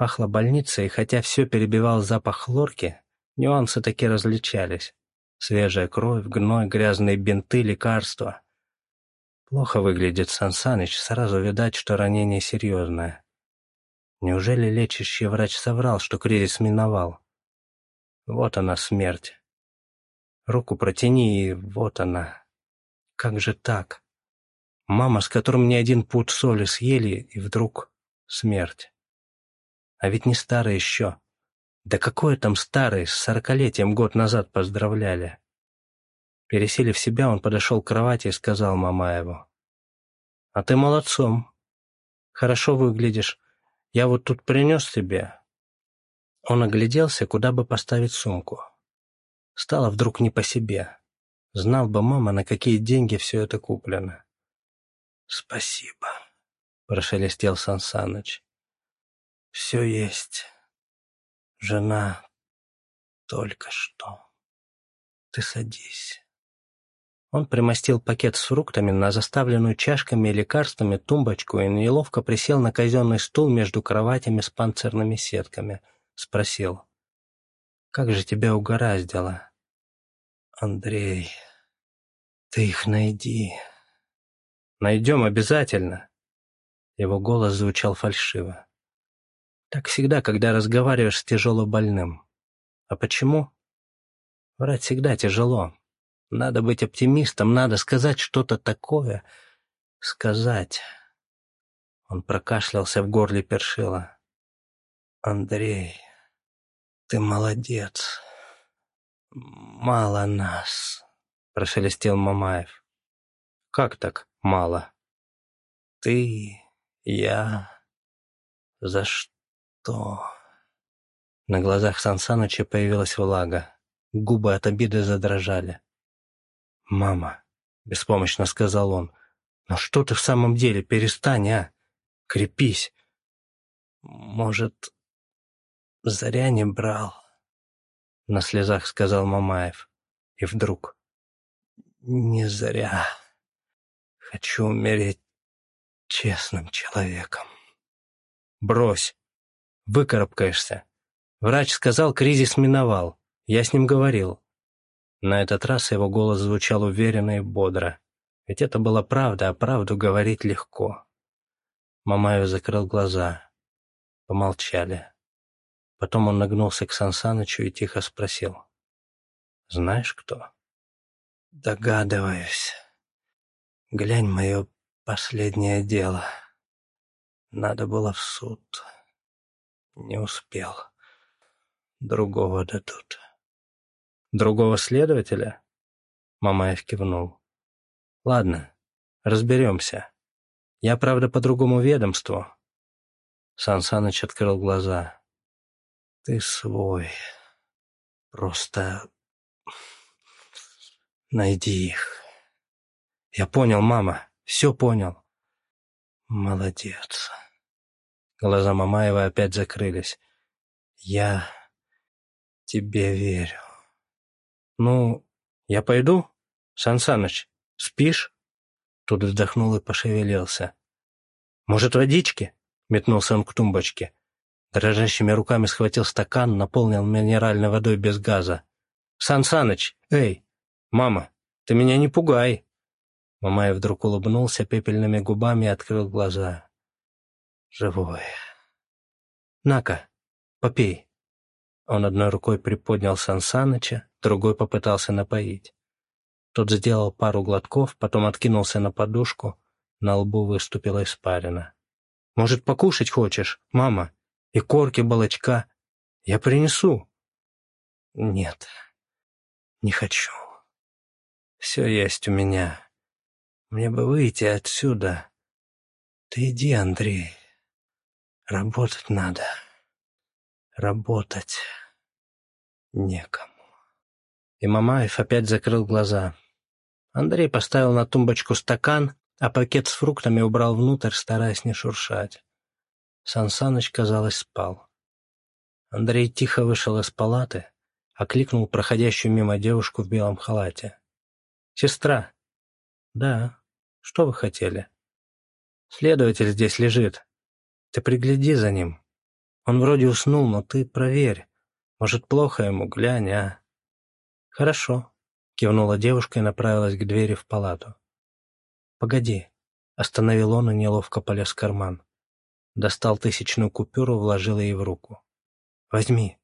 [SPEAKER 1] Пахло больницей, хотя все перебивал запах хлорки, нюансы таки различались. Свежая кровь, гной, грязные бинты, лекарства. Плохо выглядит Сансаныч, сразу видать, что ранение серьезное. Неужели лечащий врач соврал, что кризис миновал? Вот она, смерть. Руку протяни, и вот она, как же так? Мама, с которым ни один пуд соли съели, и вдруг смерть. А ведь не старый еще. Да какой там старый, с сорокалетием год назад поздравляли. Пересилив себя, он подошел к кровати и сказал Мамаеву. «А ты молодцом. Хорошо выглядишь. Я вот тут принес тебе». Он огляделся, куда бы поставить сумку. Стало вдруг не по себе. Знал бы мама, на какие деньги все это куплено. «Спасибо», — прошелестел Сансаныч. «Все есть. Жена только что. Ты садись». Он примостил пакет с фруктами на заставленную чашками и лекарствами тумбочку и неловко присел на казенный стул между кроватями с панцирными сетками. Спросил. «Как же тебя угораздило?» Андрей, ты их найди. Найдем обязательно. Его голос звучал фальшиво. Так всегда, когда разговариваешь с тяжело больным. А почему? Врать всегда тяжело. Надо быть оптимистом, надо сказать что-то такое. Сказать. Он прокашлялся в горле першила. Андрей, ты молодец. «Мало нас», — прошелестел Мамаев. «Как так мало?» «Ты, я... За что?» На глазах Сансаныча появилась влага. Губы от обиды задрожали. «Мама», — беспомощно сказал он, — «но что ты в самом деле? Перестань, а! Крепись!» «Может, заря не брал?» — на слезах сказал Мамаев. И вдруг. «Не зря. Хочу умереть честным человеком». «Брось. Выкарабкаешься. Врач сказал, кризис миновал. Я с ним говорил». На этот раз его голос звучал уверенно и бодро. Ведь это была правда, а правду говорить легко. Мамаев закрыл глаза. Помолчали. Потом он нагнулся к Сансанычу и тихо спросил. «Знаешь, кто?» «Догадываюсь. Глянь мое последнее дело. Надо было в суд. Не успел. Другого дадут». «Другого следователя?» Мамаев кивнул. «Ладно, разберемся. Я, правда, по другому ведомству». Сан Саныч открыл глаза. Ты свой. Просто найди их. Я понял, мама, все понял. Молодец. Глаза Мамаева опять закрылись. Я тебе верю. Ну, я пойду? Сан Саныч, спишь? Тут вздохнул и пошевелился. Может, водички? Метнулся он к тумбочке. Дрожащими руками схватил стакан, наполнил минеральной водой без газа. «Сан Саныч, эй! Мама, ты меня не пугай!» Мамаев вдруг улыбнулся пепельными губами и открыл глаза. «Живой. На-ка, попей». Он одной рукой приподнял Сан Саныча, другой попытался напоить. Тот сделал пару глотков, потом откинулся на подушку, на лбу выступила испарина. «Может, покушать хочешь, мама? И корки балочка? Я принесу». «Нет, не хочу. Все есть у меня. Мне бы выйти отсюда. Ты иди, Андрей. Работать надо. Работать некому». И Мамаев опять закрыл глаза. Андрей поставил на тумбочку стакан, а пакет с фруктами убрал внутрь, стараясь не шуршать. Сансаныч, казалось, спал. Андрей тихо вышел из палаты, окликнул проходящую мимо девушку в белом халате. «Сестра!» «Да. Что вы хотели?» «Следователь здесь лежит. Ты пригляди за ним. Он вроде уснул, но ты проверь. Может, плохо ему, глянь, а?» «Хорошо», — кивнула девушка и направилась к двери в палату. «Погоди», — остановил он и неловко полез в карман. Достал тысячную купюру, вложил ей в руку. «Возьми».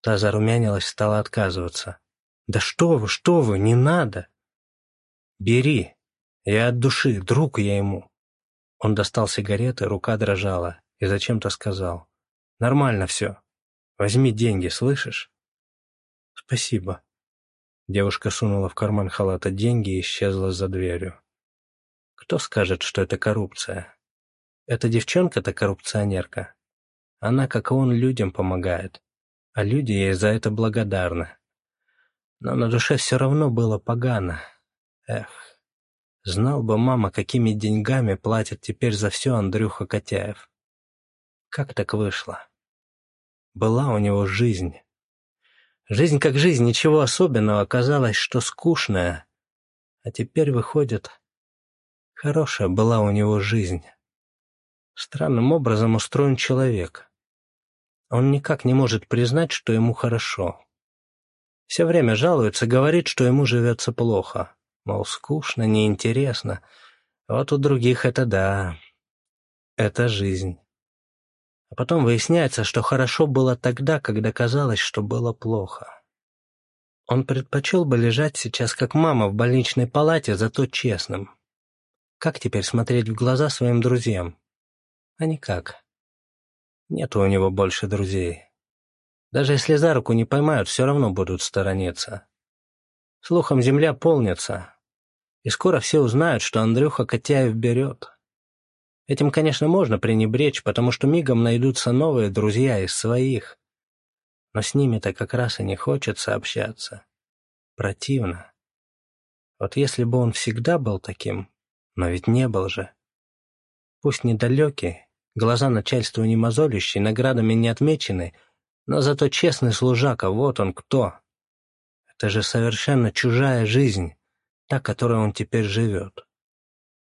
[SPEAKER 1] Та зарумянилась, стала отказываться. «Да что вы, что вы, не надо!» «Бери. Я от души, друг я ему». Он достал сигареты, рука дрожала, и зачем-то сказал. «Нормально все. Возьми деньги, слышишь?» «Спасибо». Девушка сунула в карман халата деньги и исчезла за дверью. Кто скажет, что это коррупция? Эта девчонка-то коррупционерка. Она, как и он, людям помогает, а люди ей за это благодарны. Но на душе все равно было погано. Эх, знал бы мама, какими деньгами платит теперь за все Андрюха Котяев. Как так вышло? Была у него жизнь. Жизнь как жизнь, ничего особенного, оказалось, что скучная. А теперь выходит, хорошая была у него жизнь. Странным образом устроен человек. Он никак не может признать, что ему хорошо. Все время жалуется, говорит, что ему живется плохо. Мол, скучно, неинтересно. Вот у других это да. Это жизнь. А потом выясняется, что хорошо было тогда, когда казалось, что было плохо. Он предпочел бы лежать сейчас как мама в больничной палате, зато честным. Как теперь смотреть в глаза своим друзьям? А никак. Нет у него больше друзей. Даже если за руку не поймают, все равно будут сторониться. Слухом земля полнится, и скоро все узнают, что Андрюха Котяев берет. Этим, конечно, можно пренебречь, потому что мигом найдутся новые друзья из своих. Но с ними-то как раз и не хочется общаться. Противно. Вот если бы он всегда был таким, но ведь не был же. Пусть недалекий, глаза начальству не мозолищие, наградами не отмечены, но зато честный служака, вот он кто. Это же совершенно чужая жизнь, та, которой он теперь живет.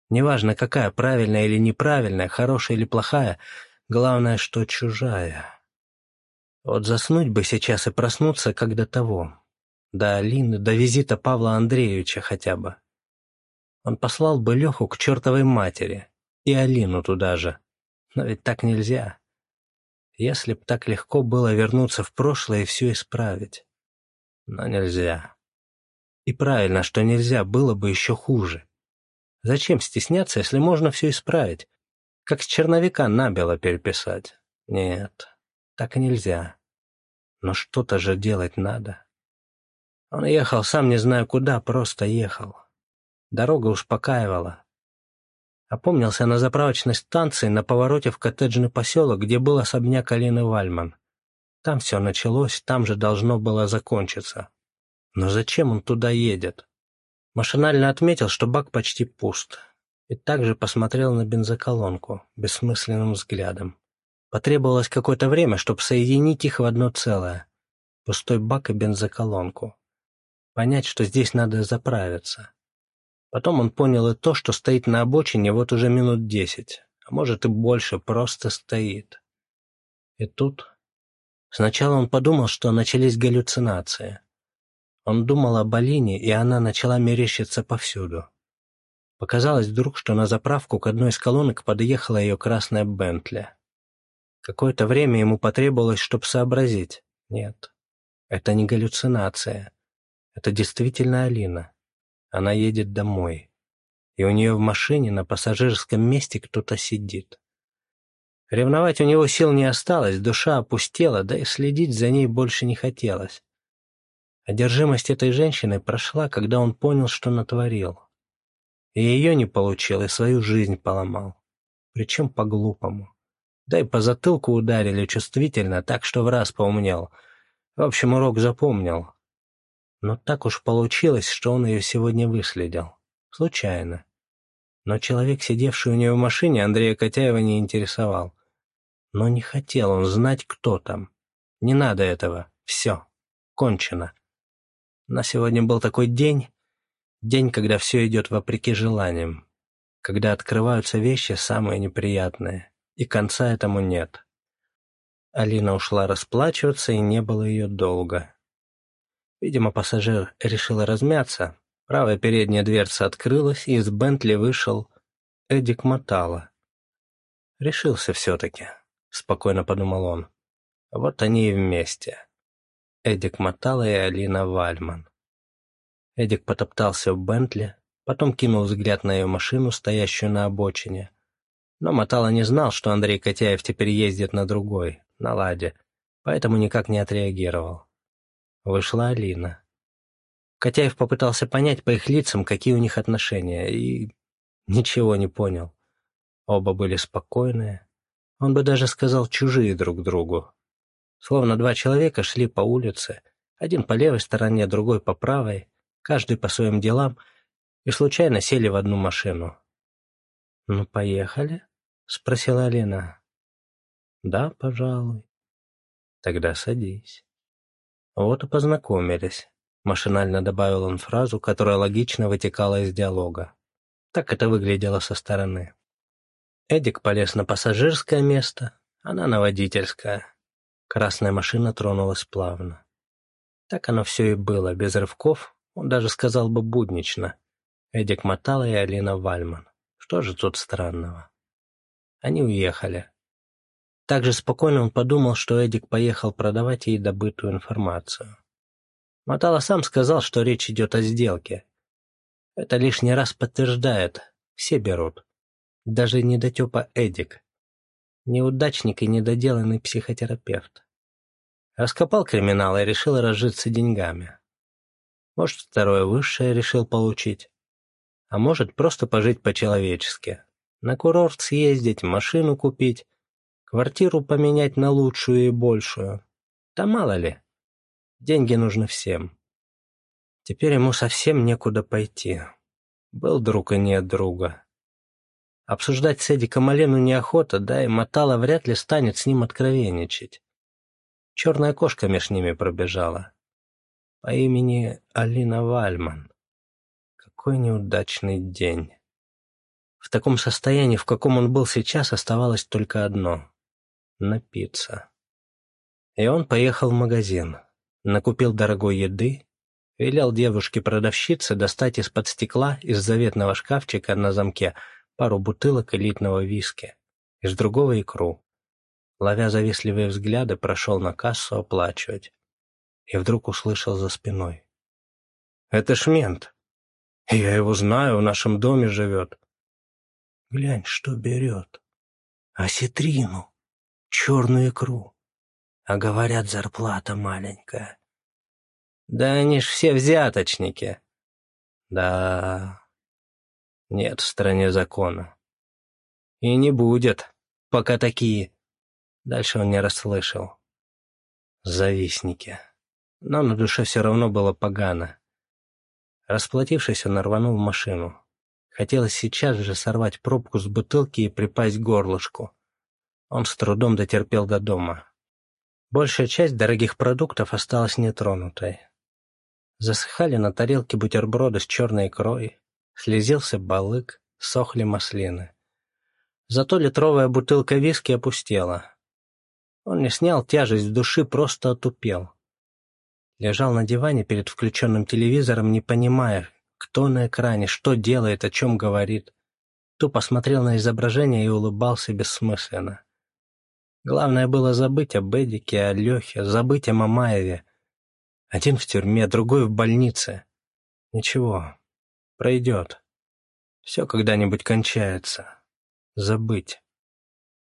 [SPEAKER 1] Неважно, какая, правильная или неправильная, хорошая или плохая, главное, что чужая. Вот заснуть бы сейчас и проснуться, как до того. До Алины, до визита Павла Андреевича хотя бы. Он послал бы Леху к чертовой матери. И Алину туда же. Но ведь так нельзя. Если б так легко было вернуться в прошлое и все исправить. Но нельзя. И правильно, что нельзя, было бы еще хуже. Зачем стесняться, если можно все исправить? Как с черновика набело переписать? Нет, так нельзя. Но что-то же делать надо. Он ехал, сам не знаю куда, просто ехал. Дорога успокаивала. Опомнился на заправочной станции на повороте в коттеджный поселок, где был особняк Алины Вальман. Там все началось, там же должно было закончиться. Но зачем он туда едет? Машинально отметил, что бак почти пуст. и также посмотрел на бензоколонку бессмысленным взглядом. Потребовалось какое-то время, чтобы соединить их в одно целое. Пустой бак и бензоколонку. Понять, что здесь надо заправиться. Потом он понял и то, что стоит на обочине вот уже минут десять, а может и больше, просто стоит. И тут... Сначала он подумал, что начались галлюцинации. Он думал об Алине, и она начала мерещиться повсюду. Показалось вдруг, что на заправку к одной из колонок подъехала ее красная Бентли. Какое-то время ему потребовалось, чтобы сообразить. Нет, это не галлюцинация. Это действительно Алина. Она едет домой. И у нее в машине на пассажирском месте кто-то сидит. Ревновать у него сил не осталось, душа опустела, да и следить за ней больше не хотелось. Одержимость этой женщины прошла, когда он понял, что натворил. И ее не получил, и свою жизнь поломал. Причем по-глупому. Да и по затылку ударили чувствительно, так что в раз поумнел. В общем, урок запомнил. Но так уж получилось, что он ее сегодня выследил. Случайно. Но человек, сидевший у нее в машине, Андрея Котяева не интересовал. Но не хотел он знать, кто там. Не надо этого. Все. Кончено. На сегодня был такой день, День, когда все идет вопреки желаниям, когда открываются вещи самые неприятные, и конца этому нет. Алина ушла расплачиваться, и не было ее долго. Видимо, пассажир решил размяться, правая передняя дверца открылась, и из Бентли вышел Эдик Мотала. Решился все-таки, спокойно подумал он. Вот они и вместе. Эдик Мотала и Алина Вальман. Эдик потоптался в Бентли, потом кинул взгляд на ее машину, стоящую на обочине. Но Матала не знал, что Андрей Котяев теперь ездит на другой, на «Ладе», поэтому никак не отреагировал. Вышла Алина. Котяев попытался понять по их лицам, какие у них отношения, и ничего не понял. Оба были спокойные. Он бы даже сказал чужие друг другу. Словно два человека шли по улице, один по левой стороне, другой по правой, каждый по своим делам, и случайно сели в одну машину. «Ну, поехали?» — спросила Алина. «Да, пожалуй». «Тогда садись». Вот и познакомились. Машинально добавил он фразу, которая логично вытекала из диалога. Так это выглядело со стороны. Эдик полез на пассажирское место, она на водительское. Красная машина тронулась плавно. Так оно все и было, без рывков, он даже сказал бы буднично. Эдик Матала и Алина Вальман. Что же тут странного? Они уехали. Также спокойно он подумал, что Эдик поехал продавать ей добытую информацию. Матала сам сказал, что речь идет о сделке. Это лишний раз подтверждает. Все берут. Даже недотепа Эдик. Неудачник и недоделанный психотерапевт. Раскопал криминал и решил разжиться деньгами. Может, второе высшее решил получить. А может, просто пожить по-человечески. На курорт съездить, машину купить, квартиру поменять на лучшую и большую. Да мало ли. Деньги нужны всем. Теперь ему совсем некуда пойти. Был друг и нет друга. Обсуждать с Эдиком Олену неохота, да и Мотала вряд ли станет с ним откровенничать. Черная кошка меж ними пробежала по имени Алина Вальман. Какой неудачный день. В таком состоянии, в каком он был сейчас, оставалось только одно — напиться. И он поехал в магазин, накупил дорогой еды, велел девушке-продавщице достать из-под стекла из заветного шкафчика на замке пару бутылок элитного виски, из другого икру. Ловя завистливые взгляды, прошел на кассу оплачивать и вдруг услышал за спиной. «Это ж мент. Я его знаю, в нашем доме живет». «Глянь, что берет. Осетрину, черную икру. А говорят, зарплата маленькая». «Да они ж все взяточники». «Да...» «Нет в стране закона». «И не будет, пока такие...» Дальше он не расслышал. «Завистники» но на душе все равно было погано. Расплатившись, он рванул в машину. Хотелось сейчас же сорвать пробку с бутылки и припасть к горлышку. Он с трудом дотерпел до дома. Большая часть дорогих продуктов осталась нетронутой. Засыхали на тарелке бутерброды с черной икрой, слезился балык, сохли маслины. Зато литровая бутылка виски опустела. Он не снял тяжесть в души, просто отупел. Лежал на диване перед включенным телевизором, не понимая, кто на экране, что делает, о чем говорит. Тупо смотрел на изображение и улыбался бессмысленно. Главное было забыть об Эдике, о Лехе, забыть о Мамаеве. Один в тюрьме, другой в больнице. Ничего, пройдет. Все когда-нибудь кончается. Забыть.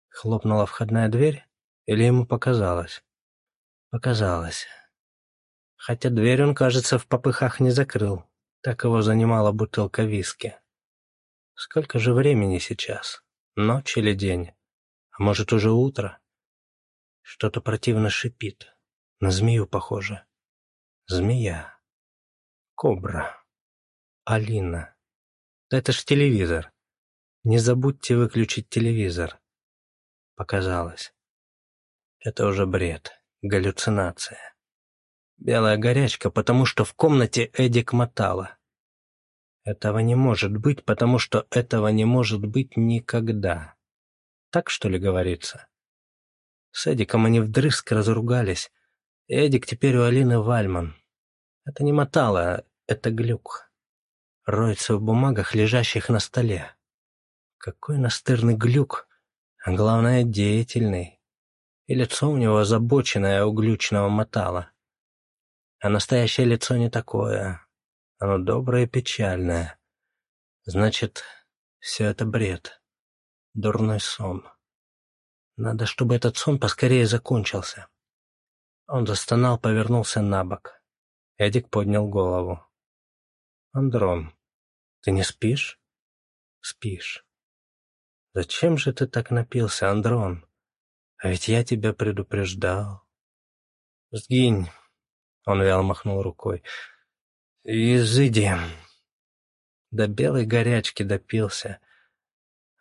[SPEAKER 1] Хлопнула входная дверь, или ему показалось? Показалось. Хотя дверь он, кажется, в попыхах не закрыл. Так его занимала бутылка виски. Сколько же времени сейчас? Ночь или день? А может, уже утро? Что-то противно шипит. На змею похоже. Змея. Кобра. Алина. Это ж телевизор. Не забудьте выключить телевизор. Показалось. Это уже бред. Галлюцинация. Белая горячка, потому что в комнате Эдик мотала. Этого не может быть, потому что этого не может быть никогда. Так, что ли, говорится? С Эдиком они вдрызг разругались. Эдик теперь у Алины Вальман. Это не мотало, это глюк. Роется в бумагах, лежащих на столе. Какой настырный глюк, а главное, деятельный. И лицо у него озабоченное, углючного мотала. А настоящее лицо не такое. Оно доброе и печальное. Значит, все это бред. Дурной сон. Надо, чтобы этот сон поскорее закончился. Он застонал, повернулся на бок. Эдик поднял голову. «Андрон, ты не спишь?» «Спишь. Зачем же ты так напился, Андрон? А ведь я тебя предупреждал». «Сгинь, он вяло махнул рукой. «Изыди!» До белой горячки допился.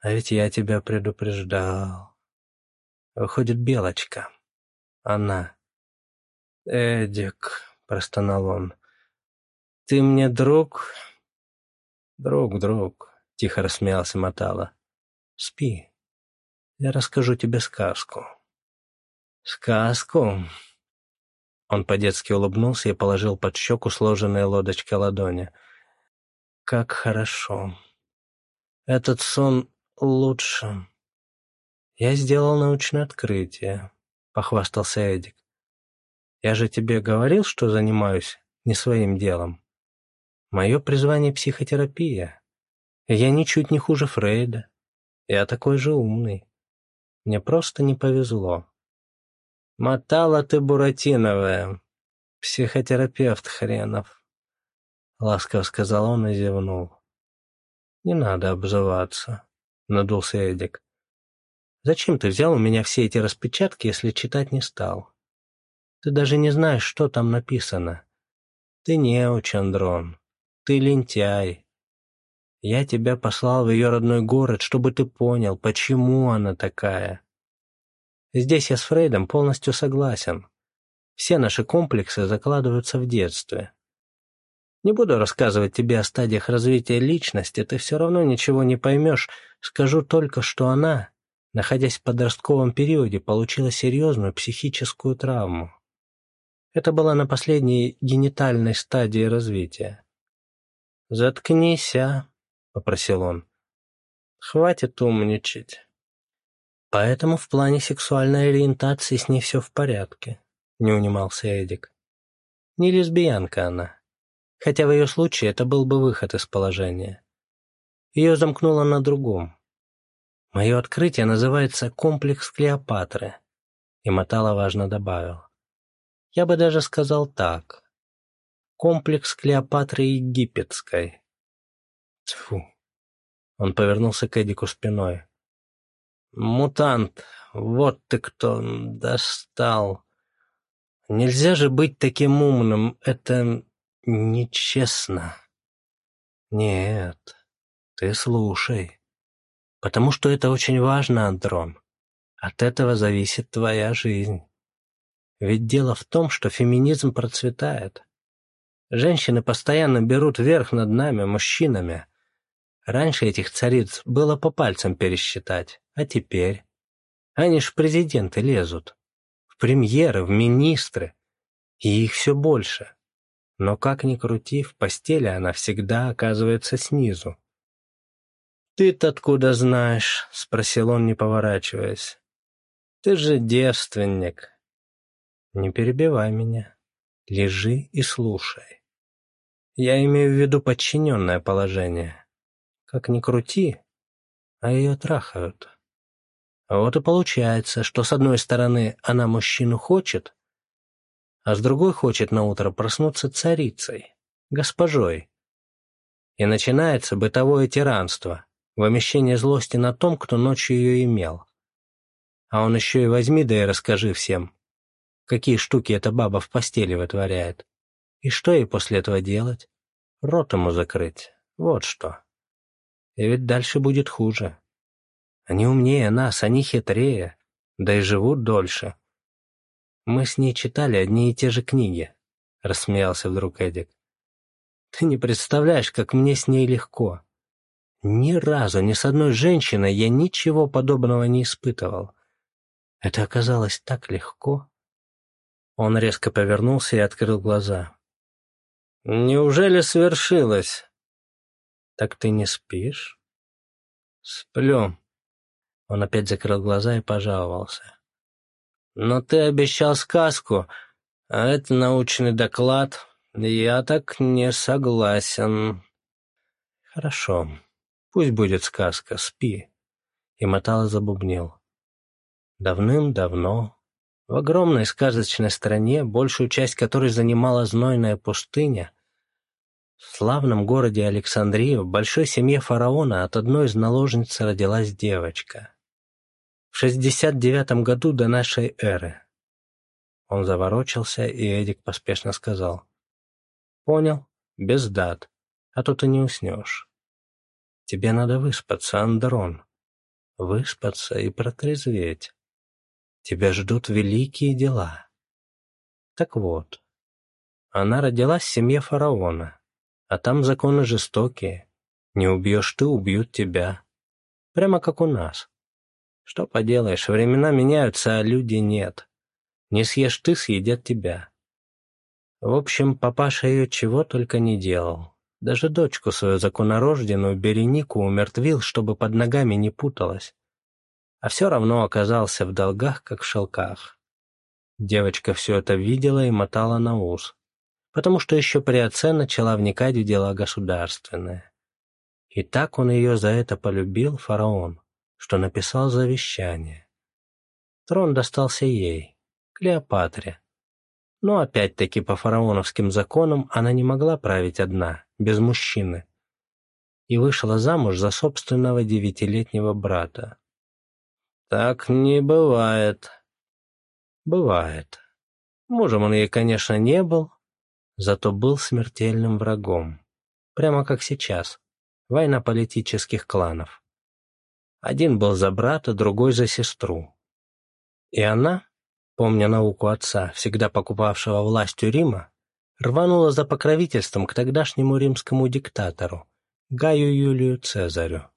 [SPEAKER 1] А ведь я тебя предупреждал. Выходит, Белочка. Она. «Эдик», — простонал он, — «ты мне друг?» «Друг, друг», — тихо рассмеялся Матала. «Спи. Я расскажу тебе сказку». «Сказку?» Он по-детски улыбнулся и положил под щеку сложенные лодочкой ладони. «Как хорошо. Этот сон лучше. Я сделал научное открытие», — похвастался Эдик. «Я же тебе говорил, что занимаюсь не своим делом. Мое призвание — психотерапия. Я ничуть не хуже Фрейда. Я такой же умный. Мне просто не повезло. «Мотала ты буратиновая, психотерапевт хренов», — ласково сказал он и зевнул. «Не надо обзываться», — надулся Эдик. «Зачем ты взял у меня все эти распечатки, если читать не стал? Ты даже не знаешь, что там написано. Ты неуч, Андрон, ты лентяй. Я тебя послал в ее родной город, чтобы ты понял, почему она такая. Здесь я с Фрейдом полностью согласен. Все наши комплексы закладываются в детстве. Не буду рассказывать тебе о стадиях развития личности, ты все равно ничего не поймешь. Скажу только, что она, находясь в подростковом периоде, получила серьезную психическую травму. Это была на последней генитальной стадии развития. «Заткнись, а», — попросил он. «Хватит умничать. Поэтому в плане сексуальной ориентации с ней все в порядке, не унимался Эдик. Не лесбиянка она. Хотя в ее случае это был бы выход из положения. Ее замкнуло на другом. Мое открытие называется «комплекс Клеопатры», и Матала важно добавил. Я бы даже сказал так. Комплекс Клеопатры Египетской. Тьфу. Он повернулся к Эдику спиной. «Мутант, вот ты кто достал. Нельзя же быть таким умным, это нечестно». «Нет, Ты слушай. Потому что это очень важно, Андрон. От этого зависит твоя жизнь. Ведь дело в том, что феминизм процветает. Женщины постоянно берут верх над нами, мужчинами. Раньше этих цариц было по пальцам пересчитать, а теперь? Они ж президенты лезут, в премьеры, в министры, и их все больше. Но как ни крути, в постели она всегда оказывается снизу. «Ты-то откуда знаешь?» — спросил он, не поворачиваясь. «Ты же девственник». «Не перебивай меня. Лежи и слушай. Я имею в виду подчиненное положение. Как ни крути, а ее трахают. Вот и получается, что с одной стороны она мужчину хочет, а с другой хочет на утро проснуться царицей, госпожой. И начинается бытовое тиранство, вымещение злости на том, кто ночью ее имел. А он еще и возьми да и расскажи всем, какие штуки эта баба в постели вытворяет. И что ей после этого делать? Рот ему закрыть. Вот что. И ведь дальше будет хуже. Они умнее нас, они хитрее, да и живут дольше. Мы с ней читали одни и те же книги, — рассмеялся вдруг Эдик. Ты не представляешь, как мне с ней легко. Ни разу, ни с одной женщиной я ничего подобного не испытывал. Это оказалось так легко. Он резко повернулся и открыл глаза. «Неужели свершилось?» «Так ты не спишь?» «Сплю». Он опять закрыл глаза и пожаловался. Но ты обещал сказку, а это научный доклад. Я так не согласен. Хорошо, пусть будет сказка, спи. И Матала забубнил. Давным-давно, в огромной сказочной стране, большую часть которой занимала знойная пустыня, в славном городе Александрии в большой семье фараона от одной из наложниц родилась девочка в 69 году до нашей эры. Он заворочился, и Эдик поспешно сказал. «Понял, без дат, а то ты не уснешь. Тебе надо выспаться, Андрон. Выспаться и протрезветь. Тебя ждут великие дела. Так вот, она родилась в семье фараона, а там законы жестокие. Не убьешь ты, убьют тебя. Прямо как у нас. Что поделаешь, времена меняются, а люди нет. Не съешь ты, съедят тебя. В общем, папаша ее чего только не делал. Даже дочку свою законорожденную Беренику умертвил, чтобы под ногами не путалась. А все равно оказался в долгах, как в шелках. Девочка все это видела и мотала на ус, потому что еще при отце начала вникать в дела государственные. И так он ее за это полюбил, фараон, что написал завещание. Трон достался ей, Клеопатре. Но опять-таки по фараоновским законам она не могла править одна, без мужчины, и вышла замуж за собственного девятилетнего брата. «Так не бывает». «Бывает. Мужем он ей, конечно, не был, зато был смертельным врагом. Прямо как сейчас. Война политических кланов. Один был за брата, другой за сестру. И она, помня науку отца, всегда покупавшего властью Рима, рванула за покровительством к тогдашнему римскому диктатору, Гаю Юлию Цезарю.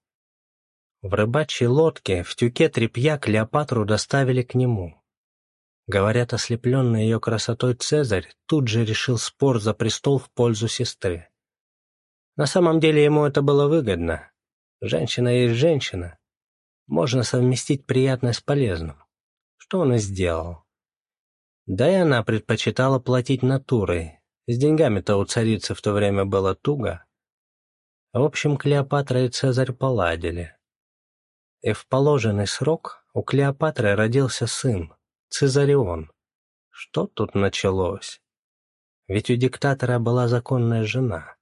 [SPEAKER 1] В рыбачьей лодке в тюке тряпья Клеопатру доставили к нему. Говорят, ослепленный ее красотой Цезарь тут же решил спор за престол в пользу сестры. На самом деле ему это было выгодно. Женщина есть женщина, можно совместить приятное с полезным, что он и сделал. Да и она предпочитала платить натурой, с деньгами-то у царицы в то время было туго. В общем, Клеопатра и Цезарь поладили. И в положенный срок у Клеопатры родился сын, Цезарион. Что тут началось? Ведь у диктатора была законная жена.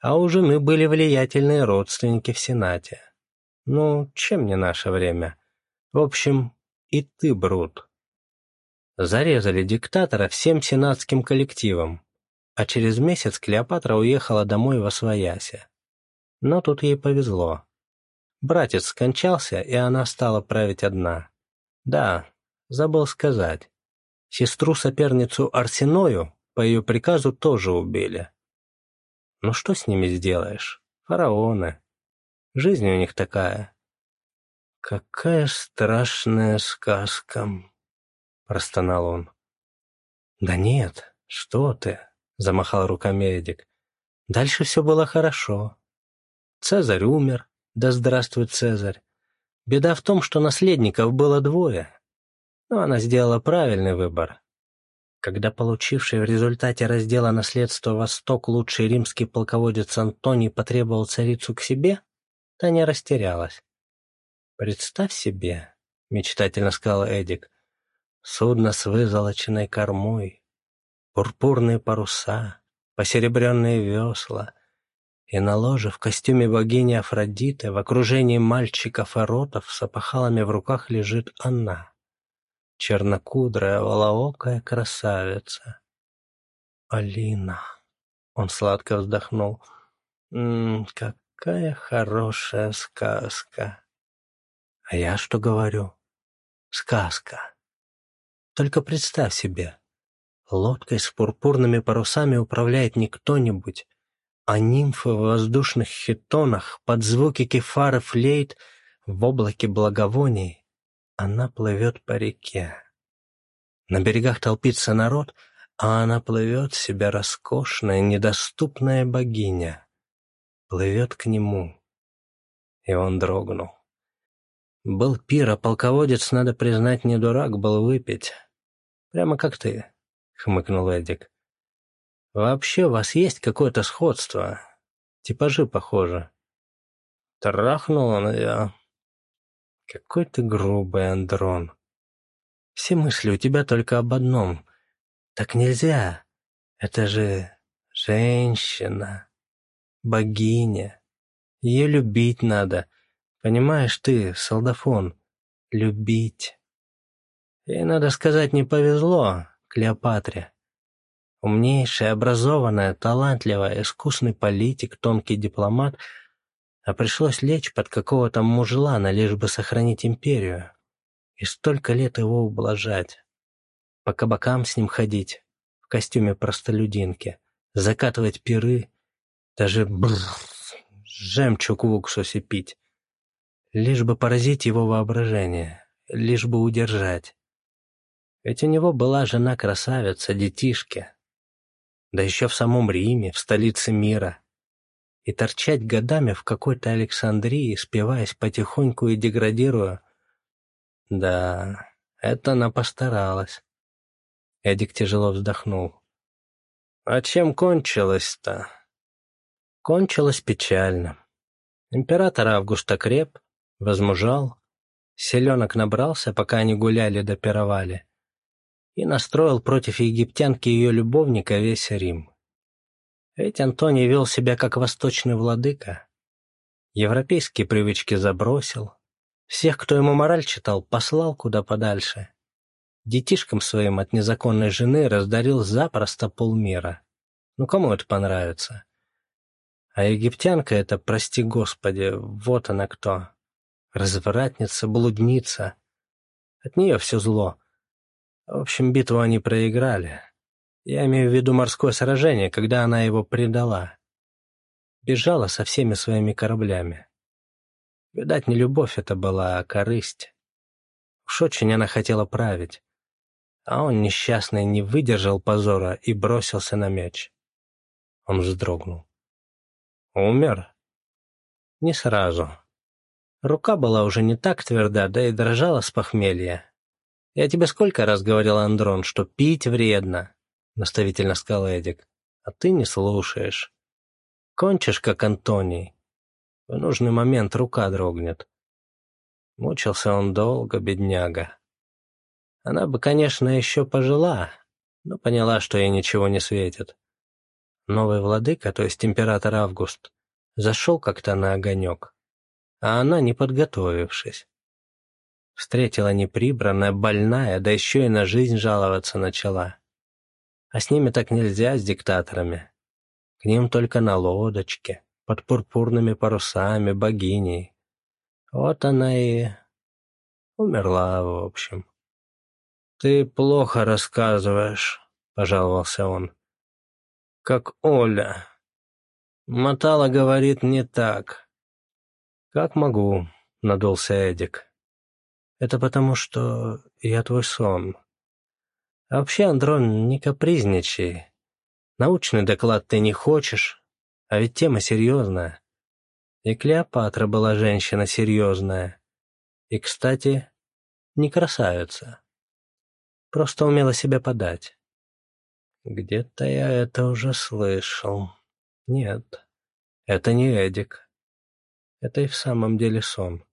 [SPEAKER 1] А у жены были влиятельные родственники в Сенате. Ну, чем не наше время? В общем, и ты, Брут. Зарезали диктатора всем сенатским коллективом, а через месяц Клеопатра уехала домой во Своясе. Но тут ей повезло. Братец скончался, и она стала править одна. Да, забыл сказать. Сестру-соперницу Арсеною по ее приказу тоже убили. Ну что с ними сделаешь? Фараоны. Жизнь у них такая. Какая страшная сказка, простонал он. Да нет, что ты, замахал руками Эдик. Дальше все было хорошо. Цезарь умер, да здравствует Цезарь. Беда в том, что наследников было двое. Но она сделала правильный выбор. Когда получивший в результате раздела наследства Восток лучший римский полководец Антоний потребовал царицу к себе, та не растерялась. «Представь себе», — мечтательно сказал Эдик, — «судно с вызолоченной кормой, пурпурные паруса, посеребренные весла, и на ложе в костюме богини Афродиты в окружении мальчиков и ротов с опахалами в руках лежит она чернокудрая, волоокая красавица. Алина. Он сладко вздохнул. М -м, какая хорошая сказка. А я что говорю? Сказка. Только представь себе, лодкой с пурпурными парусами управляет не кто-нибудь, а нимфы в воздушных хитонах под звуки кефары флейт в облаке благовоний она плывет по реке. На берегах толпится народ, а она плывет себя роскошная, недоступная богиня. Плывет к нему. И он дрогнул. Был пир, а полководец, надо признать, не дурак был выпить. Прямо как ты, — хмыкнул Эдик. Вообще у вас есть какое-то сходство. Типажи похожи. Трахнул он ее. Какой ты грубый, Андрон. Все мысли у тебя только об одном. Так нельзя. Это же женщина, богиня. Ее любить надо. Понимаешь ты, солдафон, любить. Ей, надо сказать, не повезло, Клеопатре. Умнейшая, образованная, талантливая, искусный политик, тонкий дипломат — а пришлось лечь под какого-то мужлана, лишь бы сохранить империю. И столько лет его ублажать. По кабакам с ним ходить, в костюме простолюдинки, закатывать пиры, даже бррр, жемчуг в уксусе пить. Лишь бы поразить его воображение, лишь бы удержать. Ведь у него была жена-красавица, детишки. Да еще в самом Риме, в столице мира и торчать годами в какой-то Александрии, спиваясь потихоньку и деградируя. Да, это она постаралась. Эдик тяжело вздохнул. А чем кончилось-то? Кончилось печально. Император Август окреп, возмужал, селенок набрался, пока они гуляли да пировали, и настроил против египтянки ее любовника весь Рим. Ведь Антоний вел себя как восточный владыка. Европейские привычки забросил. Всех, кто ему мораль читал, послал куда подальше. Детишкам своим от незаконной жены раздарил запросто полмира. Ну кому это понравится? А египтянка это, прости господи, вот она кто. Развратница, блудница. От нее все зло. В общем, битву они проиграли. Я имею в виду морское сражение, когда она его предала. Бежала со всеми своими кораблями. Видать, не любовь это была, а корысть. Уж очень она хотела править. А он, несчастный, не выдержал позора и бросился на меч. Он вздрогнул. Умер? Не сразу. Рука была уже не так тверда, да и дрожала с похмелья. Я тебе сколько раз говорил, Андрон, что пить вредно. — наставительно сказал Эдик. «А ты не слушаешь. Кончишь, как Антоний. В нужный момент рука дрогнет». Мучился он долго, бедняга. Она бы, конечно, еще пожила, но поняла, что ей ничего не светит. Новый владыка, то есть император Август, зашел как-то на огонек, а она, не подготовившись. Встретила неприбранная, больная, да еще и на жизнь жаловаться начала. А с ними так нельзя, с диктаторами. К ним только на лодочке. под пурпурными парусами, богиней. Вот она и умерла, в общем. «Ты плохо рассказываешь», — пожаловался он. «Как Оля. Мотала говорит не так». «Как могу», — надулся Эдик. «Это потому, что я твой сон. Вообще, Андрон, не капризничай. Научный доклад ты не хочешь, а ведь тема серьезная. И Клеопатра была женщина серьезная. И, кстати, не красавица. Просто умела себя подать. Где-то я это уже слышал. Нет, это не Эдик. Это и в самом деле сон.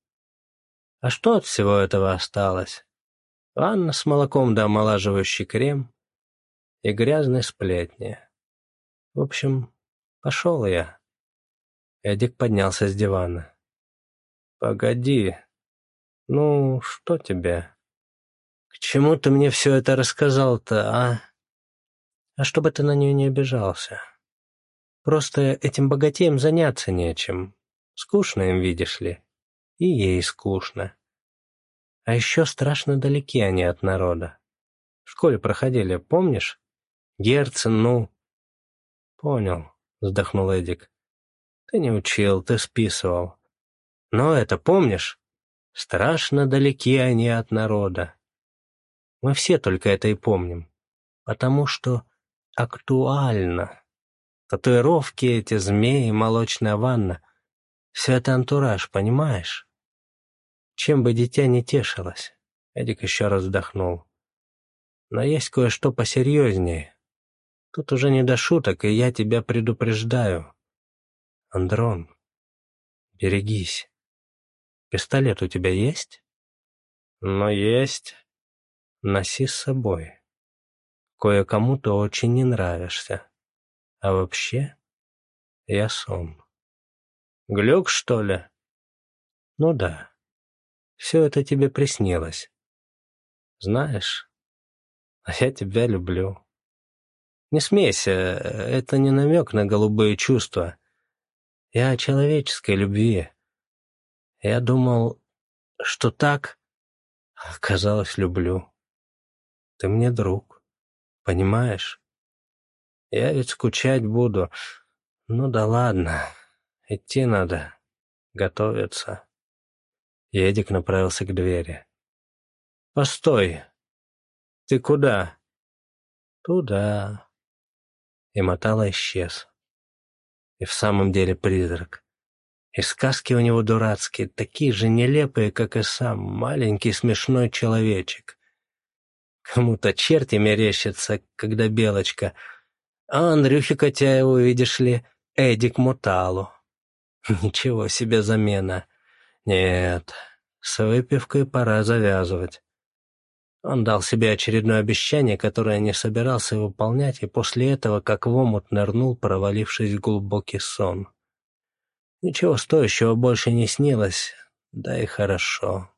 [SPEAKER 1] А что от всего этого осталось? Ванна с молоком да омолаживающий крем и грязные сплетни. В общем, пошел я. Эдик поднялся с дивана. «Погоди. Ну, что тебе? К чему ты мне все это рассказал-то, а?» «А чтобы ты на нее не обижался. Просто этим богатеем заняться нечем. Скучно им, видишь ли. И ей скучно. А еще страшно далеки они от народа. В школе проходили, помнишь? Герцен, ну, «Понял», — вздохнул Эдик. «Ты не учил, ты списывал. Но это помнишь? Страшно далеки они от народа. Мы все только это и помним, потому что актуально. Татуировки эти, змеи, молочная ванна — все это антураж, понимаешь? Чем бы дитя не тешилось?» Эдик еще раз вздохнул. «Но есть кое-что посерьезнее. Тут уже не до шуток, и я тебя предупреждаю. Андрон, берегись. Пистолет у тебя есть? Но есть. Носи с собой. Кое-кому ты очень не нравишься. А вообще, я сон. Глюк, что ли? Ну да. Все это тебе приснилось. Знаешь, а я тебя люблю. Не смейся, это не намек на голубые чувства. Я о человеческой любви. Я думал, что так, оказалось, люблю. Ты мне друг, понимаешь? Я ведь скучать буду. Ну да ладно, идти надо, готовиться. Едик направился к двери. «Постой! Ты куда?» «Туда», и Мотало исчез. И в самом деле призрак. И сказки у него дурацкие, такие же нелепые, как и сам маленький смешной человечек. Кому-то черти мерещится, когда Белочка, а Андрюхе Котяеву, видишь ли, Эдик Муталу. Ничего себе замена. Нет, с выпивкой пора завязывать. Он дал себе очередное обещание, которое не собирался выполнять, и после этого, как в омут, нырнул, провалившись в глубокий сон. Ничего стоящего больше не снилось, да и хорошо.